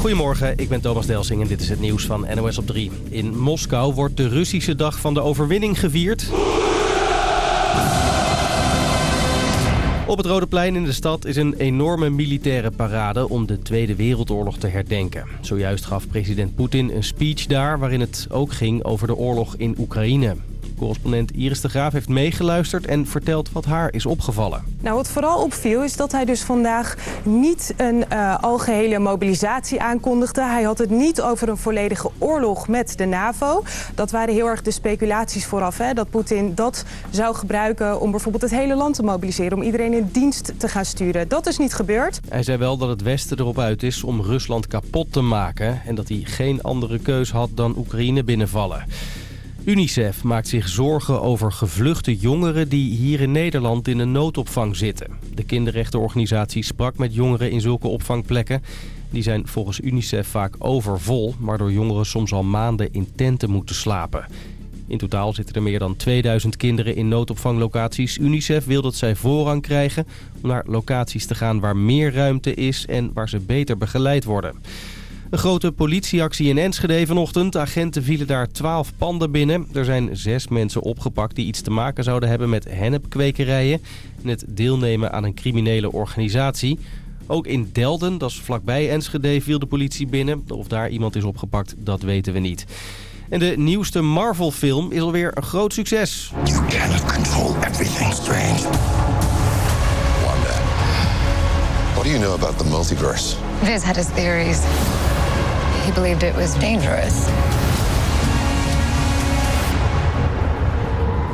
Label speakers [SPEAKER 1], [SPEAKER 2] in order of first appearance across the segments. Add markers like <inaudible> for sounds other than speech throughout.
[SPEAKER 1] Goedemorgen, ik ben Thomas Delsing en dit is het nieuws van NOS op 3. In Moskou wordt de Russische dag van de overwinning gevierd. Op het Rode Plein in de stad is een enorme militaire parade om de Tweede Wereldoorlog te herdenken. Zojuist gaf president Poetin een speech daar waarin het ook ging over de oorlog in Oekraïne. Correspondent Iris de Graaf heeft meegeluisterd en vertelt wat haar is opgevallen.
[SPEAKER 2] Nou, wat vooral opviel is dat hij dus vandaag niet een uh, algehele mobilisatie aankondigde. Hij had het niet over een volledige oorlog met de NAVO. Dat waren heel erg de speculaties vooraf. Hè, dat Poetin dat zou gebruiken om bijvoorbeeld het hele land te mobiliseren. Om iedereen in dienst te gaan sturen. Dat is niet gebeurd.
[SPEAKER 1] Hij zei wel dat het Westen erop uit is om Rusland kapot te maken. En dat hij geen andere keus had dan Oekraïne binnenvallen. UNICEF maakt zich zorgen over gevluchte jongeren die hier in Nederland in een noodopvang zitten. De kinderrechtenorganisatie sprak met jongeren in zulke opvangplekken. Die zijn volgens UNICEF vaak overvol, waardoor jongeren soms al maanden in tenten moeten slapen. In totaal zitten er meer dan 2000 kinderen in noodopvanglocaties. UNICEF wil dat zij voorrang krijgen om naar locaties te gaan waar meer ruimte is en waar ze beter begeleid worden. Een grote politieactie in Enschede vanochtend. Agenten vielen daar 12 panden binnen. Er zijn zes mensen opgepakt die iets te maken zouden hebben met hennepkwekerijen... en het deelnemen aan een criminele organisatie. Ook in Delden, dat is vlakbij Enschede, viel de politie binnen. Of daar iemand is opgepakt, dat weten we niet. En de nieuwste Marvel-film is alweer een groot succes. You cannot control everything strange.
[SPEAKER 3] Wanda, what do you know about the multiverse?
[SPEAKER 4] Viz had his theories. He believed it was dangerous.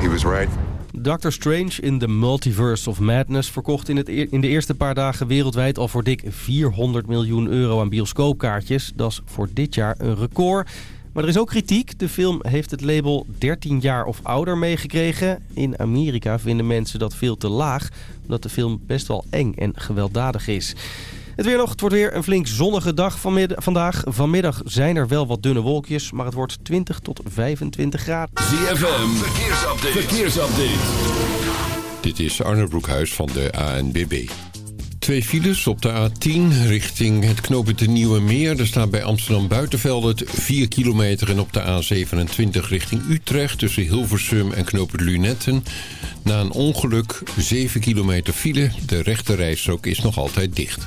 [SPEAKER 3] He was right.
[SPEAKER 1] Doctor Strange in the Multiverse of Madness verkocht in, het, e- in de eerste paar dagen wereldwijd al voor dik 400 miljoen euro aan bioscoopkaartjes. Dat is voor dit jaar een record. Maar er is ook kritiek. De film heeft het label 13 jaar of ouder meegekregen. In Amerika vinden mensen dat veel te laag, omdat de film best wel eng en gewelddadig is. Het weer nog. Het wordt weer een flink zonnige dag vandaag. Vanmiddag zijn er wel wat dunne wolkjes, maar het wordt 20 tot 25 graden.
[SPEAKER 5] ZFM, verkeersupdate. verkeersupdate.
[SPEAKER 6] Dit is Arne Broekhuis van de ANBB. Twee files op de A10 richting het knooppunt de Nieuwe Meer. Er staat bij Amsterdam Buitenveld 4 kilometer. En op de A27 richting Utrecht tussen Hilversum en knooppunt Lunetten. Na een ongeluk 7 kilometer file. De rechte rijstrook is nog altijd dicht.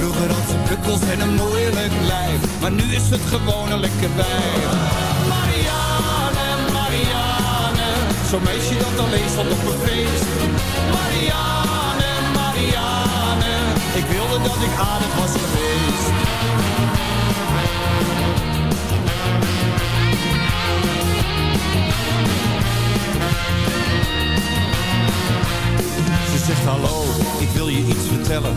[SPEAKER 7] Vroeger had ze bukkels en een moeilijk lijf. Maar nu is het gewoon een lekker wijf. Marianne, Marianne. Zo'n meisje dat alleen stond op een feest. Marianne, Marianne. Ik wilde dat ik aardig was geweest. Ze zegt hallo, ik wil je iets vertellen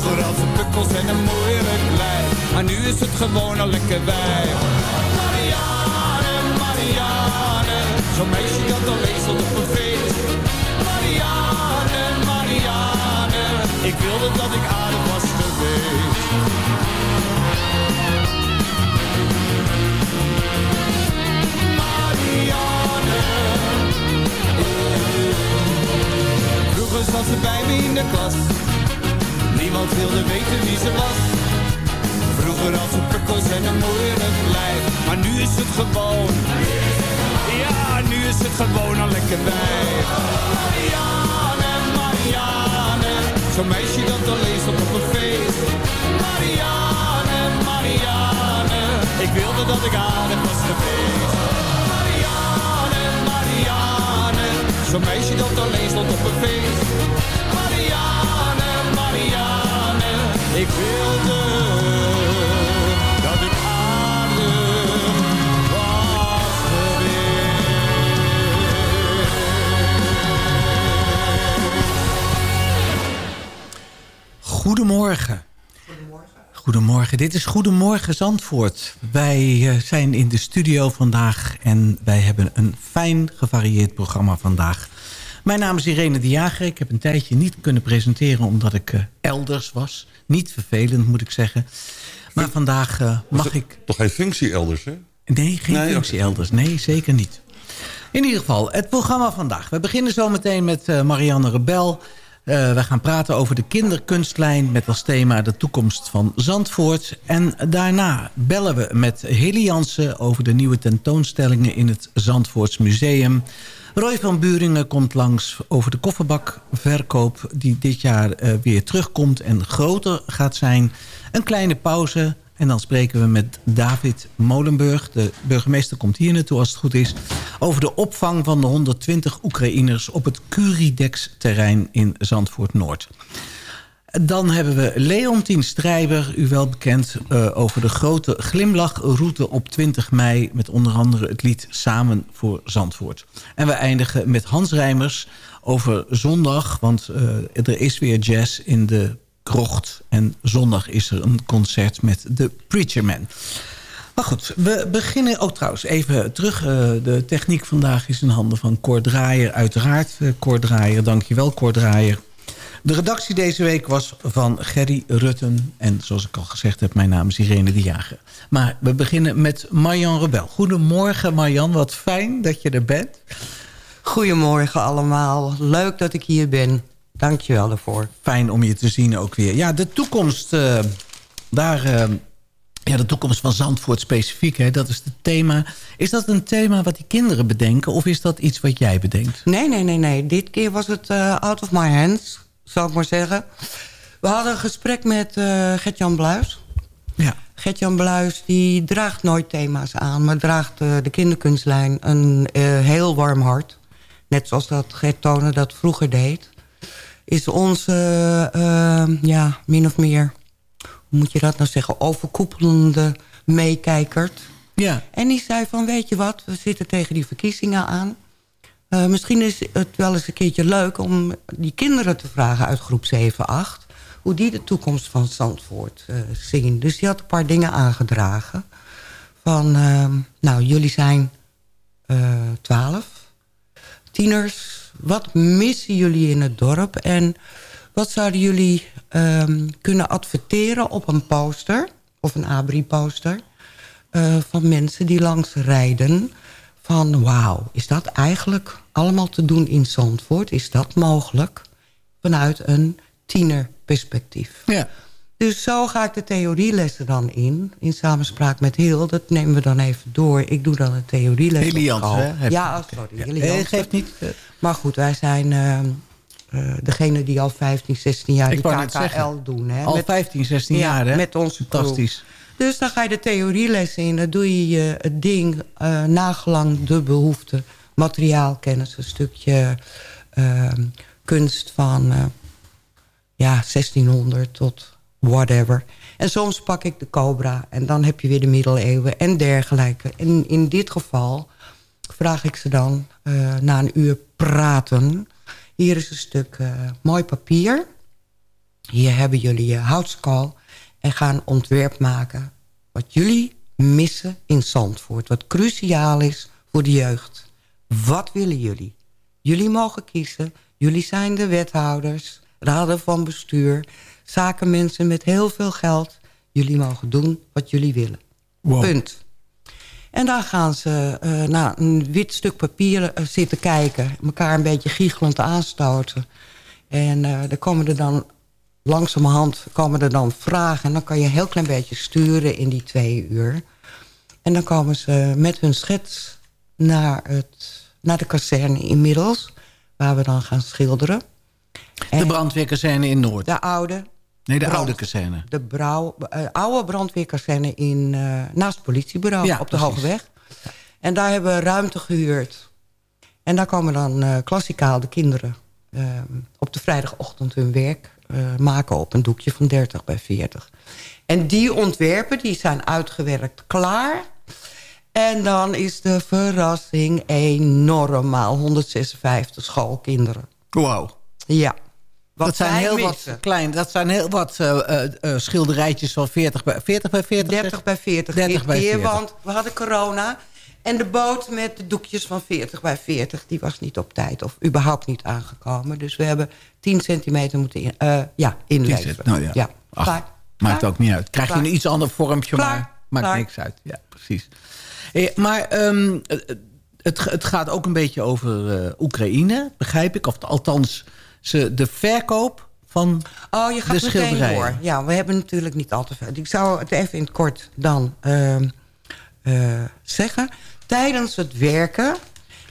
[SPEAKER 7] Vroeger had ze pukkels en een moeilijk lijf. Maar nu is het gewoon al lekker bij. Marianne, Marianne. Zo'n meisje dat alleen stond op een feest. Marianne, Marianne, ik wilde dat ik aardig was geweest. Marianne, Vroeger zat ze bij me in de klas. Niemand wilde weten wie ze was. Vroeger had ze pukkels en een moeilijk lijf. Maar nu is het gewoon. Ja, nu is het gewoon al lekker bij. Marianne, Marianne. Zo'n meisje dat alleen stond op een feest.
[SPEAKER 8] Goedemorgen. Goedemorgen. Dit is Goedemorgen Zandvoort. Wij eh, zijn in de studio vandaag en wij hebben een fijn gevarieerd programma vandaag. Mijn naam is Irene de Jager. Ik heb een tijdje niet kunnen presenteren omdat ik eh, elders was. Niet vervelend moet ik zeggen. Maar vandaag eh, mag ik...
[SPEAKER 9] Toch geen functie elders, hè?
[SPEAKER 8] Nee, geen
[SPEAKER 9] Nee,
[SPEAKER 8] functie elders. Nee, zeker niet. In ieder geval, het programma vandaag. We beginnen zo meteen met Marianne Rebel. Eh, we gaan praten over de kinderkunstlijn met als thema de toekomst van Zandvoort. En daarna bellen we met Heli Jansen over de nieuwe tentoonstellingen in het Zandvoorts Museum. Roy van Buringen komt langs over de kofferbakverkoop die dit jaar eh, weer terugkomt en groter gaat zijn. Een kleine pauze en dan spreken we met David Molenburg. De burgemeester komt hier naartoe als het goed is. Over de opvang van de 120 Oekraïners op het Curidex-terrein in Zandvoort-Noord. Dan hebben we Leontien Strijber, u wel bekend... eh, over de grote glimlachroute op 20 mei... met onder andere het lied Samen voor Zandvoort. En we eindigen met Hans Rijmers over zondag... want eh, er is weer jazz in de krocht. En zondag is er een concert met de Preacher Man. Maar goed, we beginnen ook trouwens even terug. eh, de techniek vandaag is in handen van Cor Draaier, uiteraard. Uh, Cor Draaier, dankjewel Cor. De redactie deze week was van Gerry Rutten. En zoals ik al gezegd heb, mijn naam is Irene de Jager. Maar we beginnen met Marjan Rebel. Goedemorgen Marjan, wat fijn dat je er bent.
[SPEAKER 10] Goedemorgen allemaal. Leuk dat ik hier ben. Dank je wel ervoor.
[SPEAKER 8] Fijn om je te zien ook weer. Ja, de toekomst, uh, daar... Uh, ja, de toekomst van Zandvoort specifiek, hè, dat is het thema. Is dat een thema wat die kinderen bedenken... of is dat iets wat jij bedenkt?
[SPEAKER 10] Nee, nee, nee. nee. Dit keer was het uh, out of my hands, zou ik maar zeggen. We hadden een gesprek met Gert-Jan Bluis.
[SPEAKER 8] Ja.
[SPEAKER 10] Gert-Jan Bluis die draagt nooit thema's aan... maar draagt de kinderkunstlijn een heel warm hart. Net zoals dat Gert Tonen dat vroeger deed. Is onze, ja, min of meer hoe moet je dat nou zeggen, overkoepelende meekijkert.
[SPEAKER 8] Ja.
[SPEAKER 10] En die zei van, weet je wat, we zitten tegen die verkiezingen aan. Uh, misschien is het wel eens een keertje leuk om die kinderen te vragen uit groep 7, 8... hoe die de toekomst van Zandvoort uh, zien. Dus die had een paar dingen aangedragen. Van, uh, nou, jullie zijn 12, tieners. Wat missen jullie in het dorp? En wat zouden jullie um, kunnen adverteren op een poster... of een abri-poster... Uh, van mensen die langs rijden... van wauw, is dat eigenlijk allemaal te doen in Zandvoort? Is dat mogelijk? Vanuit een tienerperspectief.
[SPEAKER 8] Ja.
[SPEAKER 10] Dus zo ga ik de theorielessen dan in. In samenspraak met Heel. Dat nemen we dan even door. Ik doe dan een theorieles.
[SPEAKER 8] Heliant, hè?
[SPEAKER 10] Ja, oh, sorry.
[SPEAKER 8] Ja.
[SPEAKER 10] Heliant.
[SPEAKER 8] geeft niet.
[SPEAKER 10] Maar goed, wij zijn... Uh, uh, degene die al 15, 16 jaar
[SPEAKER 8] ik
[SPEAKER 10] die KKL doen. Hè?
[SPEAKER 8] Al met, 15, 16
[SPEAKER 10] ja,
[SPEAKER 8] jaar, hè?
[SPEAKER 10] Met onze
[SPEAKER 8] Fantastisch.
[SPEAKER 10] Crew. Dus dan ga je de theorielessen in. Dan doe je het ding nagelang de behoefte. Materiaalkennis, een stukje kunst van ja, 1600 tot whatever. En soms pak ik de cobra en dan heb je weer de middeleeuwen en dergelijke. En in dit geval vraag ik ze dan uh, na een uur praten... Hier is een stuk uh, mooi papier. Hier hebben jullie je houtskal. En gaan ontwerp maken wat jullie missen in Zandvoort. Wat cruciaal is voor de jeugd. wat willen jullie? Jullie mogen kiezen. Jullie zijn de wethouders, raden van bestuur... zakenmensen met heel veel geld. Jullie mogen doen wat jullie willen. Punt. En dan gaan ze uh, naar een wit stuk papier uh, zitten kijken. Elkaar een beetje giechelend aanstoten. En uh, er komen er dan langzamerhand komen er dan vragen. En dan kan je een heel klein beetje sturen in die twee uur. En dan komen ze met hun schets naar, het, naar de kazerne inmiddels. Waar we dan gaan schilderen.
[SPEAKER 8] de brandweerkazerne in Noord?
[SPEAKER 10] De oude.
[SPEAKER 8] Nee, de oude kazerne.
[SPEAKER 10] De brouw, uh, oude brandweerkazerne in, uh, naast het politiebureau ja, op de Hoge Weg. En daar hebben we ruimte gehuurd. En daar komen dan uh, klassikaal de kinderen op de vrijdagochtend hun werk maken op een doekje van 30 bij 40. En die ontwerpen die zijn uitgewerkt klaar. En dan is de verrassing enorm. 156 schoolkinderen.
[SPEAKER 8] Wauw.
[SPEAKER 10] Ja.
[SPEAKER 8] Dat zijn heel wat klein. Dat zijn heel wat uh, uh, schilderijtjes van 40 bij 40 bij 40.
[SPEAKER 10] 30 bij 40.
[SPEAKER 8] 30 bij 40.
[SPEAKER 10] Want we hadden corona. En de boot met de doekjes van 40 bij 40, die was niet op tijd. Of überhaupt niet aangekomen. Dus we hebben 10 centimeter moeten in, uh, ja, inleveren.
[SPEAKER 8] Nou ja. ja. Ach, Klaar. Maakt Klaar. ook niet uit. Krijg je een iets ander vormpje, maar maakt niks uit. Ja, precies. Hey, maar um, het, het gaat ook een beetje over Oekraïne, begrijp ik. Of althans ze, de verkoop van
[SPEAKER 10] oh, je gaat
[SPEAKER 8] de schilderijen. Door.
[SPEAKER 10] Ja, we hebben natuurlijk niet al te veel. Ik zou het even in het kort dan uh, uh, zeggen. Tijdens het werken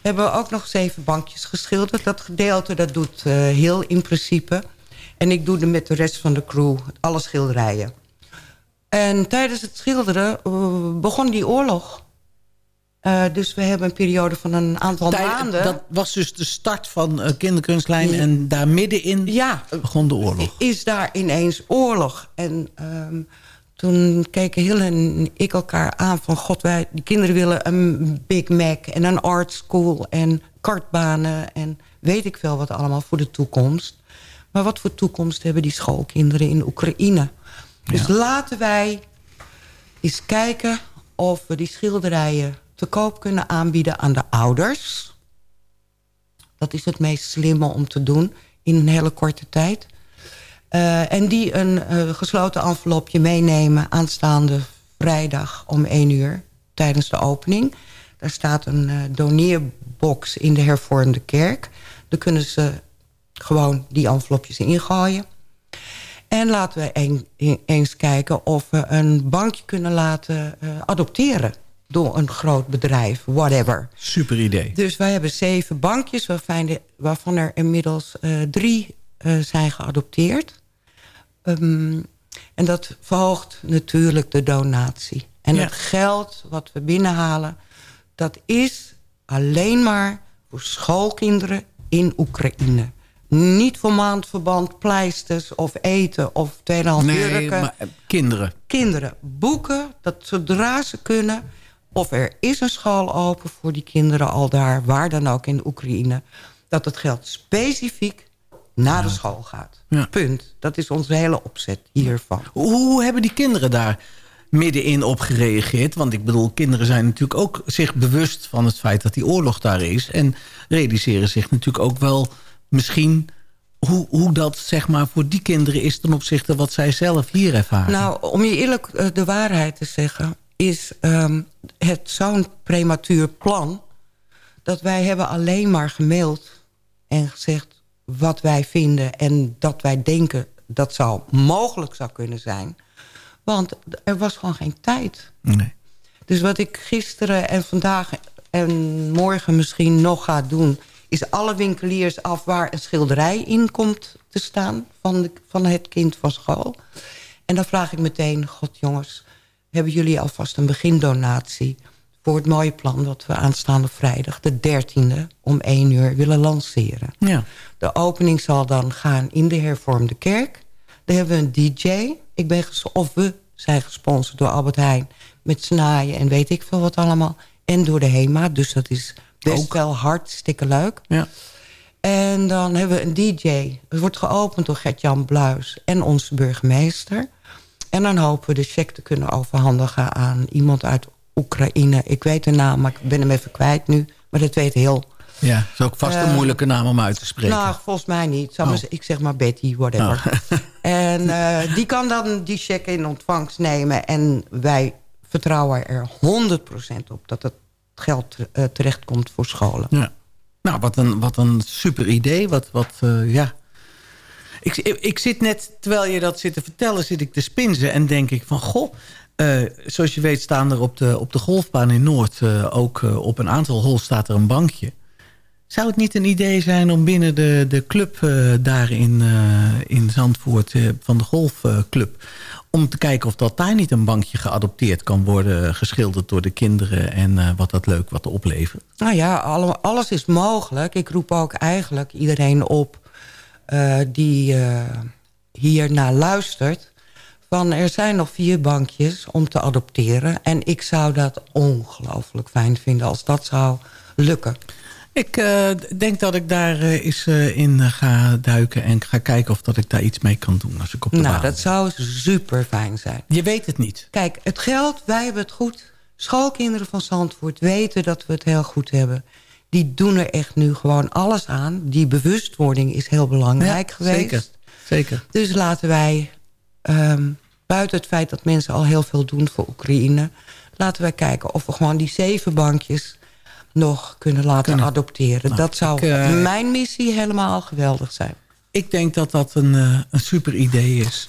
[SPEAKER 10] hebben we ook nog zeven bankjes geschilderd. Dat gedeelte dat doet uh, heel in principe. En ik doe er met de rest van de crew alle schilderijen. En tijdens het schilderen begon die oorlog. Uh, dus we hebben een periode van een aantal maanden.
[SPEAKER 8] Dat was dus de start van uh, kinderkunstlijn. Ja. En daar middenin
[SPEAKER 10] ja,
[SPEAKER 8] begon de oorlog.
[SPEAKER 10] Is daar ineens oorlog. En um, toen keken Hille en ik elkaar aan van... God, wij, die kinderen willen een Big Mac en een art school... en kartbanen en weet ik veel wat allemaal voor de toekomst. Maar wat voor toekomst hebben die schoolkinderen in Oekraïne? Dus ja. laten wij eens kijken of we die schilderijen te koop kunnen aanbieden aan de ouders. Dat is het meest slimme om te doen in een hele korte tijd. Uh, en die een uh, gesloten envelopje meenemen aanstaande vrijdag om 1 uur tijdens de opening. Daar staat een uh, doneerbox in de hervormde kerk. Daar kunnen ze gewoon die envelopjes ingooien. En laten we een, eens kijken of we een bankje kunnen laten adopteren door een groot bedrijf, whatever.
[SPEAKER 8] Super idee.
[SPEAKER 10] Dus wij hebben zeven bankjes waarvan, waarvan er inmiddels uh, drie uh, zijn geadopteerd. Um, en dat verhoogt natuurlijk de donatie. En ja. het geld wat we binnenhalen... dat is alleen maar voor schoolkinderen in Oekraïne. Niet voor maandverband, pleisters of eten of tweedehands
[SPEAKER 8] nee,
[SPEAKER 10] jurken.
[SPEAKER 8] Maar kinderen.
[SPEAKER 10] Kinderen. Boeken, dat zodra ze kunnen of er is een school open voor die kinderen al daar... waar dan ook in Oekraïne... dat het geld specifiek naar de school gaat. Ja. Punt. Dat is onze hele opzet hiervan.
[SPEAKER 8] Hoe hebben die kinderen daar middenin op gereageerd? Want ik bedoel, kinderen zijn natuurlijk ook zich bewust van het feit dat die oorlog daar is. En realiseren zich natuurlijk ook wel misschien hoe, hoe dat zeg maar, voor die kinderen is ten opzichte wat zij zelf hier ervaren.
[SPEAKER 10] Nou, om je eerlijk uh, de waarheid te zeggen is um, het zo'n prematuur plan... dat wij hebben alleen maar gemaild en gezegd wat wij vinden... en dat wij denken dat zou mogelijk zou kunnen zijn. Want er was gewoon geen tijd.
[SPEAKER 8] Nee.
[SPEAKER 10] Dus wat ik gisteren en vandaag en morgen misschien nog ga doen... is alle winkeliers af waar een schilderij in komt te staan... van, de, van het kind van school. En dan vraag ik meteen, god jongens hebben jullie alvast een begindonatie... voor het mooie plan dat we aanstaande vrijdag, de 13e... om 1 uur willen lanceren.
[SPEAKER 8] Ja.
[SPEAKER 10] De opening zal dan gaan in de hervormde kerk. Daar hebben we een DJ. Ik ben of we zijn gesponsord door Albert Heijn... met snaaien en weet ik veel wat allemaal. En door de HEMA, dus dat is best Ook. wel hartstikke leuk.
[SPEAKER 8] Ja.
[SPEAKER 10] En dan hebben we een DJ. Het wordt geopend door Gert-Jan Bluis en onze burgemeester... En dan hopen we de cheque te kunnen overhandigen aan iemand uit Oekraïne. Ik weet de naam, maar ik ben hem even kwijt nu. Maar dat weet heel...
[SPEAKER 8] Ja, dat is ook vast een
[SPEAKER 10] Eh,
[SPEAKER 8] moeilijke naam om uit te spreken.
[SPEAKER 10] Nou, volgens mij niet.
[SPEAKER 8] Oh.
[SPEAKER 10] Ik zeg maar Betty, whatever. <laughs> En eh, die kan dan die cheque in ontvangst nemen. En wij vertrouwen er 100% op dat het geld eh, terechtkomt voor scholen.
[SPEAKER 8] Ja. Nou, wat een, wat een super idee. Wat, wat, eh, ja. Ik, ik, zit net, terwijl je dat zit te vertellen, zit ik te spinzen. En denk ik van, goh, eh, zoals je weet staan er op de, op de golfbaan in Noord... eh, ook eh, op een aantal holes staat er een bankje. Zou het niet een idee zijn om binnen de, de club daar in, in Zandvoort... van de golfclub... om te kijken of dat daar niet een bankje geadopteerd kan worden... geschilderd door de kinderen en wat dat leuk wat oplevert?
[SPEAKER 10] Nou ja, alle- alles is mogelijk. Ik roep ook eigenlijk iedereen op eh, die eh hier naar luistert. Van er zijn nog vier bankjes om te adopteren. En ik zou dat ongelooflijk fijn vinden als dat zou lukken.
[SPEAKER 8] Ik eh, denk dat ik daar eh, eens eh, in eh, ga duiken... en ga kijken of dat ik daar iets mee kan doen als ik op de
[SPEAKER 10] Nou, dat zou super fijn zijn.
[SPEAKER 8] Je weet het niet.
[SPEAKER 10] Kijk, het geld, wij hebben het goed. Schoolkinderen van Zandvoort weten dat we het heel goed hebben. Die doen er echt nu gewoon alles aan. Die bewustwording is heel belangrijk
[SPEAKER 8] Ja,
[SPEAKER 10] geweest.
[SPEAKER 8] zeker. Zeker.
[SPEAKER 10] Dus laten wij, ehm, buiten het feit dat mensen al heel veel doen voor Oekraïne... laten wij kijken of we gewoon die zeven bankjes nog kunnen laten
[SPEAKER 8] Kunnen.
[SPEAKER 10] adopteren.
[SPEAKER 8] Nou,
[SPEAKER 10] dat zou
[SPEAKER 8] ik, eh,
[SPEAKER 10] mijn missie helemaal geweldig zijn.
[SPEAKER 8] Ik denk dat dat een, eh, een super idee is.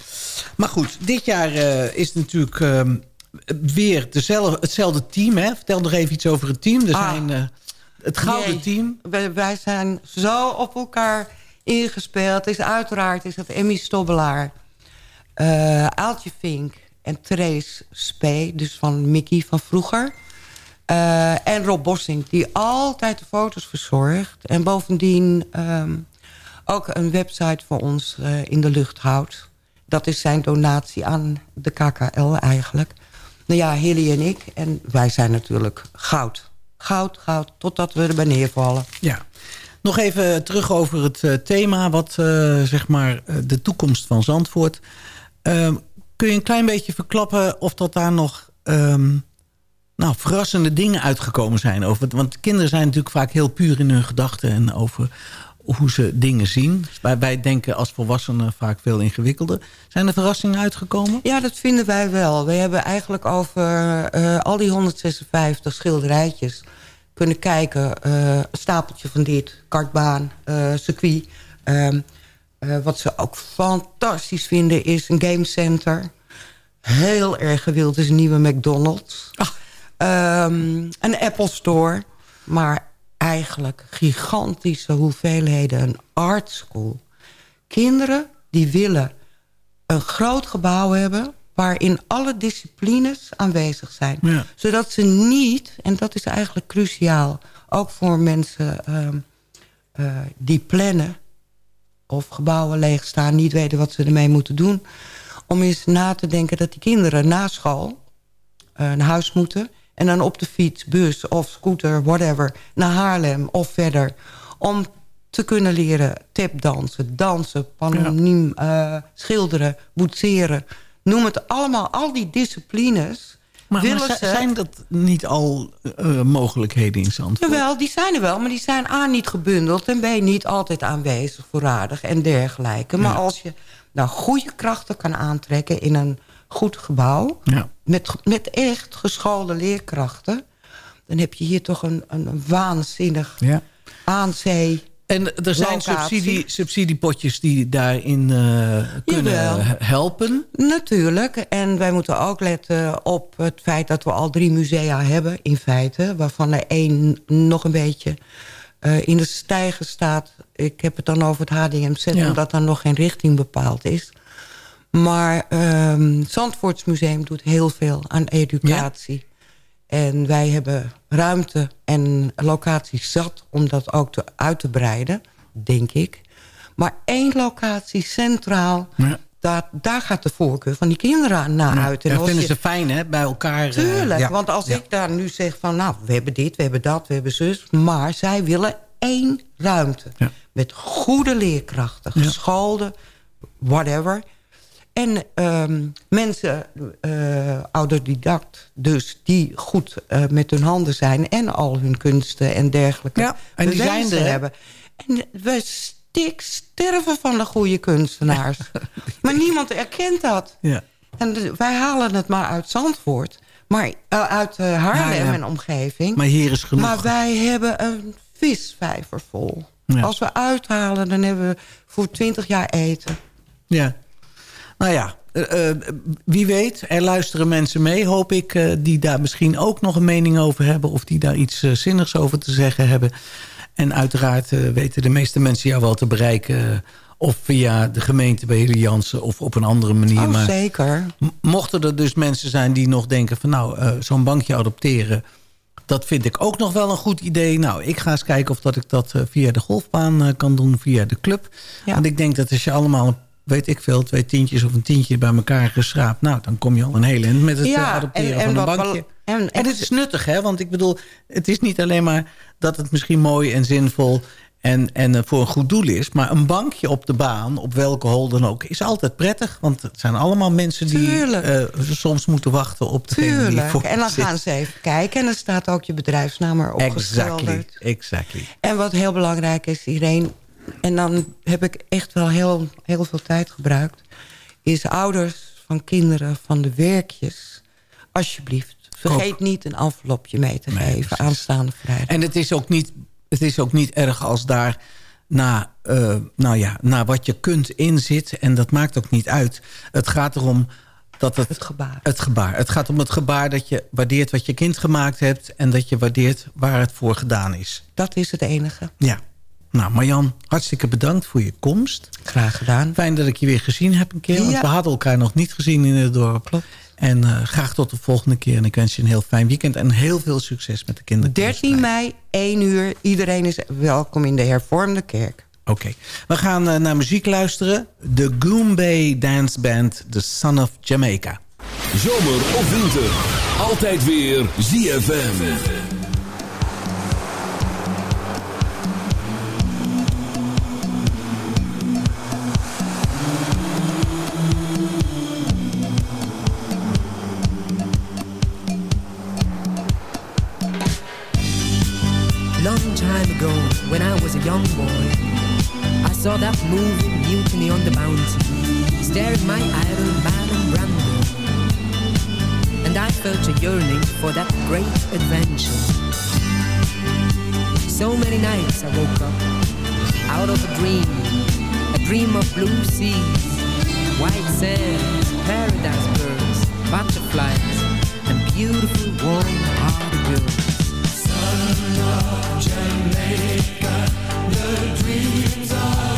[SPEAKER 8] Maar goed, dit jaar eh, is natuurlijk ehm, weer dezelfde, hetzelfde team. Hè? Vertel nog even iets over het team. Er
[SPEAKER 10] Ah.
[SPEAKER 8] zijn het gouden team.
[SPEAKER 10] Wij, wij zijn zo op elkaar ingespeeld. Is uiteraard is dat Emmy Stobbelaar, eh Aaltje Vink en Therese Spee, dus van Mickey van vroeger. Eh, en Rob Bossing, die altijd de foto's verzorgt. En bovendien ehm, ook een website voor ons eh, in de lucht houdt. Dat is zijn donatie aan de KKL eigenlijk. Nou ja, Hilly en ik. En wij zijn natuurlijk goud. Goud, goud, totdat we erbij neervallen.
[SPEAKER 8] Ja. Nog even terug over het eh, thema, wat eh, zeg maar eh, de toekomst van Zandvoort. Ehm, kun je een klein beetje verklappen of dat daar nog ehm, nou, verrassende dingen uitgekomen zijn? Over, want kinderen zijn natuurlijk vaak heel puur in hun gedachten en over hoe ze dingen zien. Wij, wij denken als volwassenen vaak veel ingewikkelder. Zijn er verrassingen uitgekomen?
[SPEAKER 10] Ja, dat vinden wij wel. We hebben eigenlijk over eh, al die 156 schilderijtjes kunnen kijken. een stapeltje van dit, kartbaan, eh, circuit. Ehm, eh, wat ze ook fantastisch vinden is een gamecenter. Heel erg gewild is een nieuwe McDonald's. Ehm, een Apple Store. Maar eigenlijk gigantische hoeveelheden een art school. Kinderen die willen een groot gebouw hebben... waarin alle disciplines aanwezig zijn.
[SPEAKER 8] Ja.
[SPEAKER 10] Zodat ze niet, en dat is eigenlijk cruciaal... ook voor mensen ehm, eh, die plannen... of gebouwen leegstaan, niet weten wat ze ermee moeten doen... om eens na te denken dat die kinderen na school eh, naar huis moeten... en dan op de fiets, bus of scooter, whatever... naar Haarlem of verder... om te kunnen leren tapdansen, dansen, pantomime, eh, schilderen, boetseren. Noem het allemaal, al die disciplines...
[SPEAKER 8] Maar,
[SPEAKER 10] ze...
[SPEAKER 8] zijn dat niet al eh, mogelijkheden in Zandvoort?
[SPEAKER 10] Jawel, die zijn er wel, maar die zijn A niet gebundeld... en B niet altijd aanwezig, voorradig en dergelijke. Maar als je nou goede krachten kan aantrekken in een goed gebouw...
[SPEAKER 8] Ja.
[SPEAKER 10] met, met echt geschoolde leerkrachten... dan heb je hier toch een, een waanzinnig
[SPEAKER 8] Ja.
[SPEAKER 10] aanzee...
[SPEAKER 8] En er zijn subsidie, subsidiepotjes die daarin eh, kunnen
[SPEAKER 10] Jawel.
[SPEAKER 8] helpen.
[SPEAKER 10] Natuurlijk. En wij moeten ook letten op het feit dat we al drie musea hebben, in feite. Waarvan er één nog een beetje eh, in de stijger staat. Ik heb het dan over het HDMZ,
[SPEAKER 8] Ja.
[SPEAKER 10] omdat er nog geen richting bepaald is. Maar ehm Zandvoortsmuseum doet heel veel aan educatie. En wij hebben ruimte en locatie zat om dat ook te, uit te breiden, denk ik. Maar één locatie centraal,
[SPEAKER 8] Ja.
[SPEAKER 10] daar, daar gaat de voorkeur van die kinderen naar uit. En
[SPEAKER 8] dat vinden
[SPEAKER 10] je-
[SPEAKER 8] ze fijn, hè? Bij elkaar. eh,
[SPEAKER 10] Tuurlijk, want als ik daar nu zeg van... nou, we hebben dit, we hebben dat, we hebben zus... maar zij willen één ruimte. Met goede leerkrachten,
[SPEAKER 8] Ja.
[SPEAKER 10] geschoolde, whatever. En ehm, mensen, uh, autodidact, dus die goed uh, met hun handen zijn... en al hun kunsten en dergelijke
[SPEAKER 8] ja, en die zijn er,
[SPEAKER 10] hebben. En we stik sterven van de goede kunstenaars. <laughs> maar niemand erkent dat.
[SPEAKER 8] Ja.
[SPEAKER 10] En wij halen het maar uit Zandvoort. Maar uh, uit Haarlem ja, en omgeving.
[SPEAKER 8] Maar hier is genoeg.
[SPEAKER 10] Maar wij hebben een visvijver vol. Als we uithalen, dan hebben we voor twintig jaar eten.
[SPEAKER 8] Ja. Nou ja, uh, wie weet, er luisteren mensen mee, hoop ik... Uh, die daar misschien ook nog een mening over hebben... of die daar iets uh, zinnigs over te zeggen hebben. En uiteraard weten de meeste mensen jou wel te bereiken... of via de gemeente bij Heli Jansen of op een andere manier.
[SPEAKER 10] Oh,
[SPEAKER 8] maar
[SPEAKER 10] zeker.
[SPEAKER 8] Mochten er dus mensen zijn die nog denken van... nou, zo'n bankje adopteren... Dat vind ik ook nog wel een goed idee. Nou, ik ga eens kijken of dat ik dat via de golfbaan kan doen, via de club. Ja. Want ik denk dat als je allemaal een weet ik veel, twee tientjes of een tientje bij elkaar geschraapt. Nou, dan kom je al een hele eind met het
[SPEAKER 10] ja,
[SPEAKER 8] adopteren
[SPEAKER 10] en, en
[SPEAKER 8] van een bankje.
[SPEAKER 10] En, en,
[SPEAKER 8] en het is nuttig, hè? Want ik bedoel, het is niet alleen maar dat het misschien mooi en zinvol en, en voor een goed doel is. Maar een bankje op de baan, op welke hol dan ook, is altijd prettig. Want het zijn allemaal mensen die uh, soms moeten wachten op
[SPEAKER 10] Tuurlijk.
[SPEAKER 8] die voor
[SPEAKER 10] En dan
[SPEAKER 8] zit.
[SPEAKER 10] gaan ze even kijken en dan staat ook je bedrijfsnaam erop
[SPEAKER 8] Exactly, exactly.
[SPEAKER 10] En wat heel belangrijk is, iedereen... en dan heb ik echt wel heel, heel veel tijd gebruikt... is ouders van kinderen van de werkjes... alsjeblieft, vergeet
[SPEAKER 8] Ook.
[SPEAKER 10] niet een envelopje mee te
[SPEAKER 8] Nee,
[SPEAKER 10] geven
[SPEAKER 8] precies.
[SPEAKER 10] aanstaande vrijdag.
[SPEAKER 8] En het is ook niet, het is ook niet erg als daar na, eh, nou ja, na wat je kunt in zit. En dat maakt ook niet uit. Het gaat erom dat het...
[SPEAKER 10] Het gebaar.
[SPEAKER 8] Het gebaar. Het gaat om het gebaar dat je waardeert wat je kind gemaakt hebt... en dat je waardeert waar het voor gedaan is.
[SPEAKER 10] Dat is het enige.
[SPEAKER 8] Ja. Nou, Marjan, hartstikke bedankt voor je komst.
[SPEAKER 10] Graag gedaan.
[SPEAKER 8] Fijn dat ik je weer gezien heb een keer. Want we hadden elkaar nog niet gezien in het dorp.
[SPEAKER 10] Klopt.
[SPEAKER 8] En eh, graag tot de volgende keer. En ik wens je een heel fijn weekend. En heel veel succes met de kinderen.
[SPEAKER 10] 13 mei, 1 uur. Iedereen is welkom in de hervormde kerk.
[SPEAKER 8] Oké. We gaan eh, naar muziek luisteren. De Goombay Dance Band, The Son of Jamaica.
[SPEAKER 5] Zomer of winter, altijd weer ZFM.
[SPEAKER 9] When I was a young boy, I saw that movie Mutiny on the Bounty, staring my idol and Brando. And I felt a yearning for that great adventure. So many nights I woke up out of a dream, a dream of blue seas, white sand, paradise birds, butterflies, and beautiful warm-hearted girls. And now as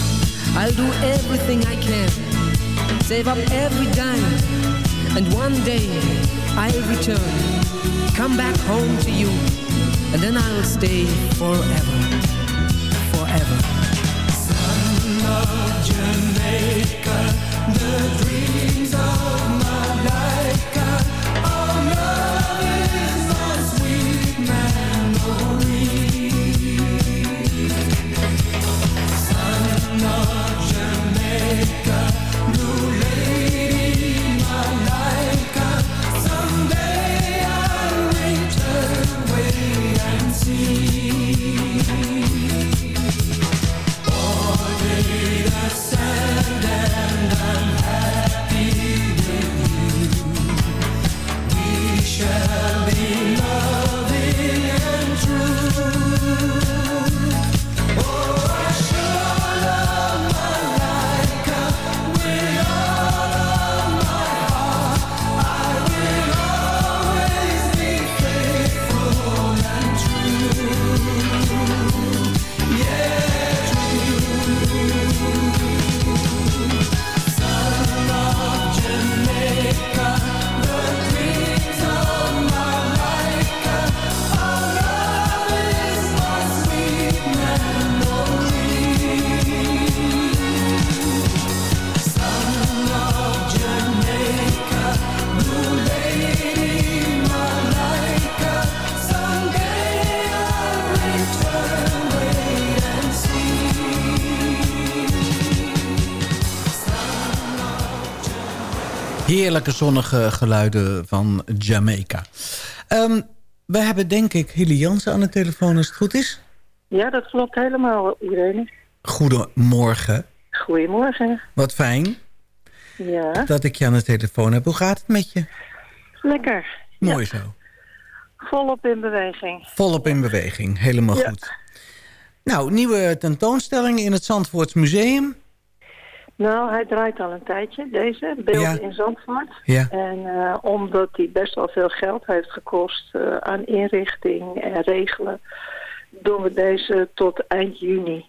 [SPEAKER 9] I'll do everything I can, save up every dime, and one day I'll return, come back home to you, and then I'll stay forever, forever. Son of Jamaica, the dreams
[SPEAKER 8] Heerlijke zonnige geluiden van Jamaica. Ehm, we hebben denk ik Hilly Jansen aan de telefoon als het goed is.
[SPEAKER 11] Ja, dat klopt helemaal, Irene.
[SPEAKER 8] Goedemorgen.
[SPEAKER 11] Goedemorgen.
[SPEAKER 8] Wat fijn
[SPEAKER 11] Ja,
[SPEAKER 8] dat ik je aan de telefoon heb. Hoe gaat het met je?
[SPEAKER 11] lekker.
[SPEAKER 8] Mooi zo.
[SPEAKER 11] Volop in beweging.
[SPEAKER 8] Volop in beweging. Helemaal
[SPEAKER 11] Ja.
[SPEAKER 8] goed. Nou, nieuwe tentoonstelling in het Zandvoorts Museum.
[SPEAKER 11] Nou, hij draait al een tijdje, deze, beeld
[SPEAKER 8] Ja.
[SPEAKER 11] in Zandvoort.
[SPEAKER 8] Ja.
[SPEAKER 11] En eh, omdat hij best wel veel geld heeft gekost eh, aan inrichting en regelen, doen we deze tot eind juni.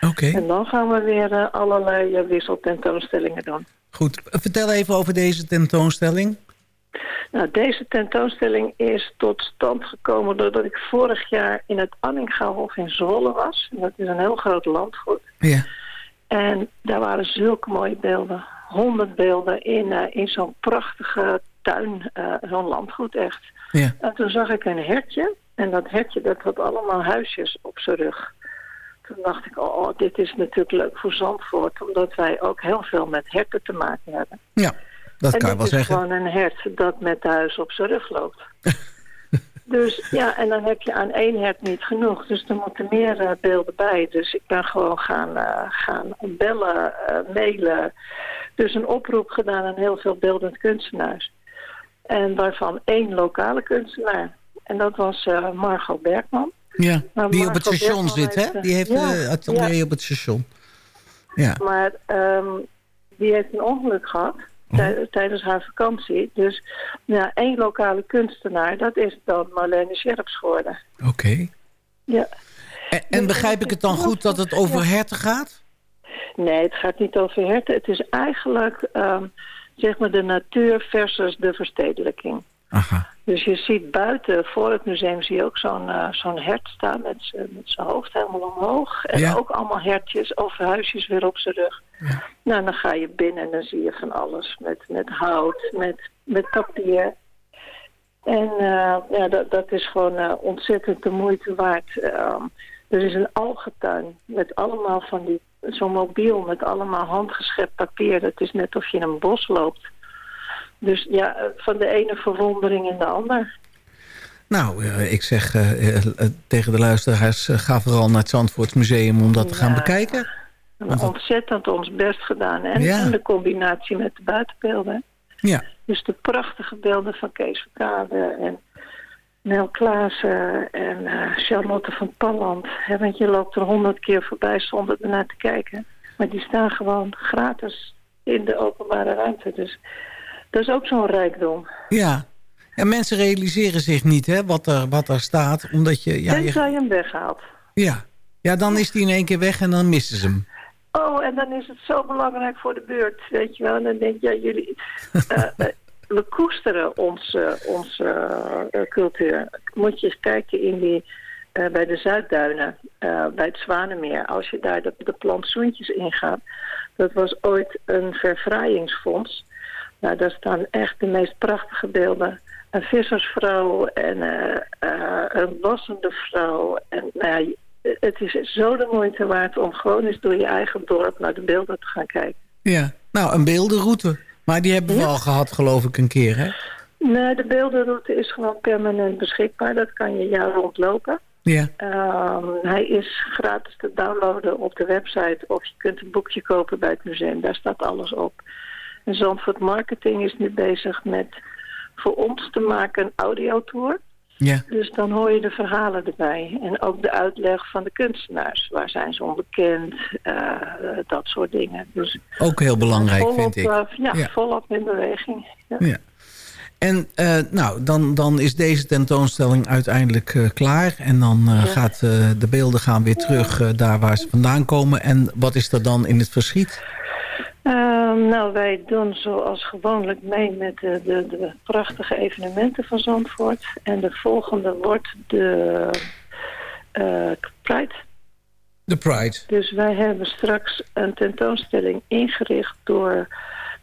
[SPEAKER 8] Oké,
[SPEAKER 11] En dan gaan we weer eh, allerlei uh, wisseltentoonstellingen doen.
[SPEAKER 8] goed. Vertel even over deze tentoonstelling.
[SPEAKER 11] Nou, deze tentoonstelling is tot stand gekomen doordat ik vorig jaar in het Anningahof in Zwolle was. En dat is een heel groot landgoed.
[SPEAKER 8] Ja.
[SPEAKER 11] En daar waren zulke mooie beelden. Honderd beelden in, eh, in zo'n prachtige tuin, eh, zo'n landgoed echt.
[SPEAKER 8] Ja.
[SPEAKER 11] En toen zag ik een hertje. En dat hertje dat had allemaal huisjes op zijn rug. Toen dacht ik, oh, dit is natuurlijk leuk voor Zandvoort. Omdat wij ook heel veel met herten te maken hebben.
[SPEAKER 8] Ja, dat
[SPEAKER 11] en
[SPEAKER 8] kan je wel
[SPEAKER 11] is
[SPEAKER 8] zeggen.
[SPEAKER 11] gewoon een hert dat met de huis op zijn rug loopt. <laughs> dus ja, en dan heb je aan één hert niet genoeg. Dus er moeten meer eh, beelden bij. Dus ik ben gewoon gaan, eh, gaan bellen, eh, mailen. Dus een oproep gedaan aan heel veel beeldend kunstenaars. En waarvan één lokale kunstenaar. En dat was Margot Bergman.
[SPEAKER 8] Ja, die op het station
[SPEAKER 11] Bergman
[SPEAKER 8] zit, hè? Die heeft
[SPEAKER 11] ja,
[SPEAKER 8] atelier
[SPEAKER 11] ja.
[SPEAKER 8] op het station. Ja,
[SPEAKER 11] Maar ehm, die heeft een ongeluk gehad. Tij- tijdens haar vakantie. Dus ja, één lokale kunstenaar, dat is dan Marlene Scherps geworden.
[SPEAKER 8] oké.
[SPEAKER 11] Ja.
[SPEAKER 8] En, en begrijp ik het dan goed dat het over herten gaat?
[SPEAKER 11] Nee, het gaat niet over herten. Het is eigenlijk ehm, zeg maar de natuur versus de verstedelijking.
[SPEAKER 8] Aha.
[SPEAKER 11] Dus je ziet buiten, voor het museum, zie je ook zo'n eh, zo'n hert staan met met zijn hoofd helemaal omhoog. En
[SPEAKER 8] Ja.
[SPEAKER 11] ook allemaal hertjes of huisjes weer op zijn rug. Nou, dan ga je binnen en dan zie je van alles. Met, met hout, met, met papier. En eh, ja, dat, dat is gewoon eh, ontzettend de moeite waard. Ehm, er is een algetuin met allemaal van die... Zo'n mobiel met allemaal handgeschept papier. Dat is net of je in een bos loopt. Dus ja, eh, van de ene verwondering in de ander.
[SPEAKER 8] Nou, ik zeg tegen de luisteraars... ga vooral naar het Zandvoorts Museum om dat te gaan
[SPEAKER 11] Ja.
[SPEAKER 8] bekijken.
[SPEAKER 11] Hebben ontzettend ons best gedaan. En,
[SPEAKER 8] Ja.
[SPEAKER 11] en de combinatie met de buitenbeelden.
[SPEAKER 8] Ja.
[SPEAKER 11] Dus de prachtige beelden van Kees Verkade en Nel Klaassen en eh, Charlotte van Palland. Want je loopt er honderd keer voorbij zonder ernaar te kijken. Maar die staan gewoon gratis in de openbare ruimte. Dus dat is ook zo'n rijkdom.
[SPEAKER 8] Ja. En mensen realiseren zich niet hè, wat, er, wat er staat. Omdat je... Ja, je,
[SPEAKER 11] Tenzij je hem weghaalt.
[SPEAKER 8] ja. ja, dan is die in één keer weg en dan missen ze hem.
[SPEAKER 11] Oh, en dan is het zo belangrijk voor de buurt, weet je wel. En dan denk je, ja, jullie... eh, eh, <laughs> we koesteren onze, onze eh, cultuur. Moet je eens kijken in die, bij de Zuidduinen, bij het Zwanenmeer. Als je daar de, de plantsoentjes ingaat. Dat was ooit een verfraaiingsfonds. Nou, daar staan echt de meest prachtige beelden. Een vissersvrouw en een wassende vrouw. En nou ja, het is zo de moeite waard om gewoon eens door je eigen dorp naar de beelden te gaan kijken.
[SPEAKER 8] Ja. Nou, een beeldenroute. Maar die hebben we al gehad, geloof ik, een keer, hè?
[SPEAKER 11] Nee, de beeldenroute is gewoon permanent beschikbaar. Dat kan je jaar rondlopen.
[SPEAKER 8] Ja.
[SPEAKER 11] Ehm, hij is gratis te downloaden op de website. Of je kunt een boekje kopen bij het museum. Daar staat alles op. En Zandvoort Marketing is nu bezig met voor ons te maken een audiotour.
[SPEAKER 8] Ja.
[SPEAKER 11] Dus dan hoor je de verhalen erbij. En ook de uitleg van de kunstenaars. Waar zijn ze onbekend? eh, dat soort dingen. Dus
[SPEAKER 8] Ook heel belangrijk,
[SPEAKER 11] volop,
[SPEAKER 8] vind ik.
[SPEAKER 11] eh, ja,
[SPEAKER 8] Ja.
[SPEAKER 11] volop in beweging. Ja.
[SPEAKER 8] Ja. En eh, nou, dan, dan is deze tentoonstelling uiteindelijk klaar. En dan
[SPEAKER 11] Ja.
[SPEAKER 8] gaat de beelden gaan weer terug daar waar ze vandaan komen. En wat is er dan in het verschiet?
[SPEAKER 11] Ehm, nou, wij doen zoals gewoonlijk mee met de, de, de prachtige evenementen van Zandvoort. En de volgende wordt de eh Pride.
[SPEAKER 8] De Pride.
[SPEAKER 11] Dus wij hebben straks een tentoonstelling ingericht door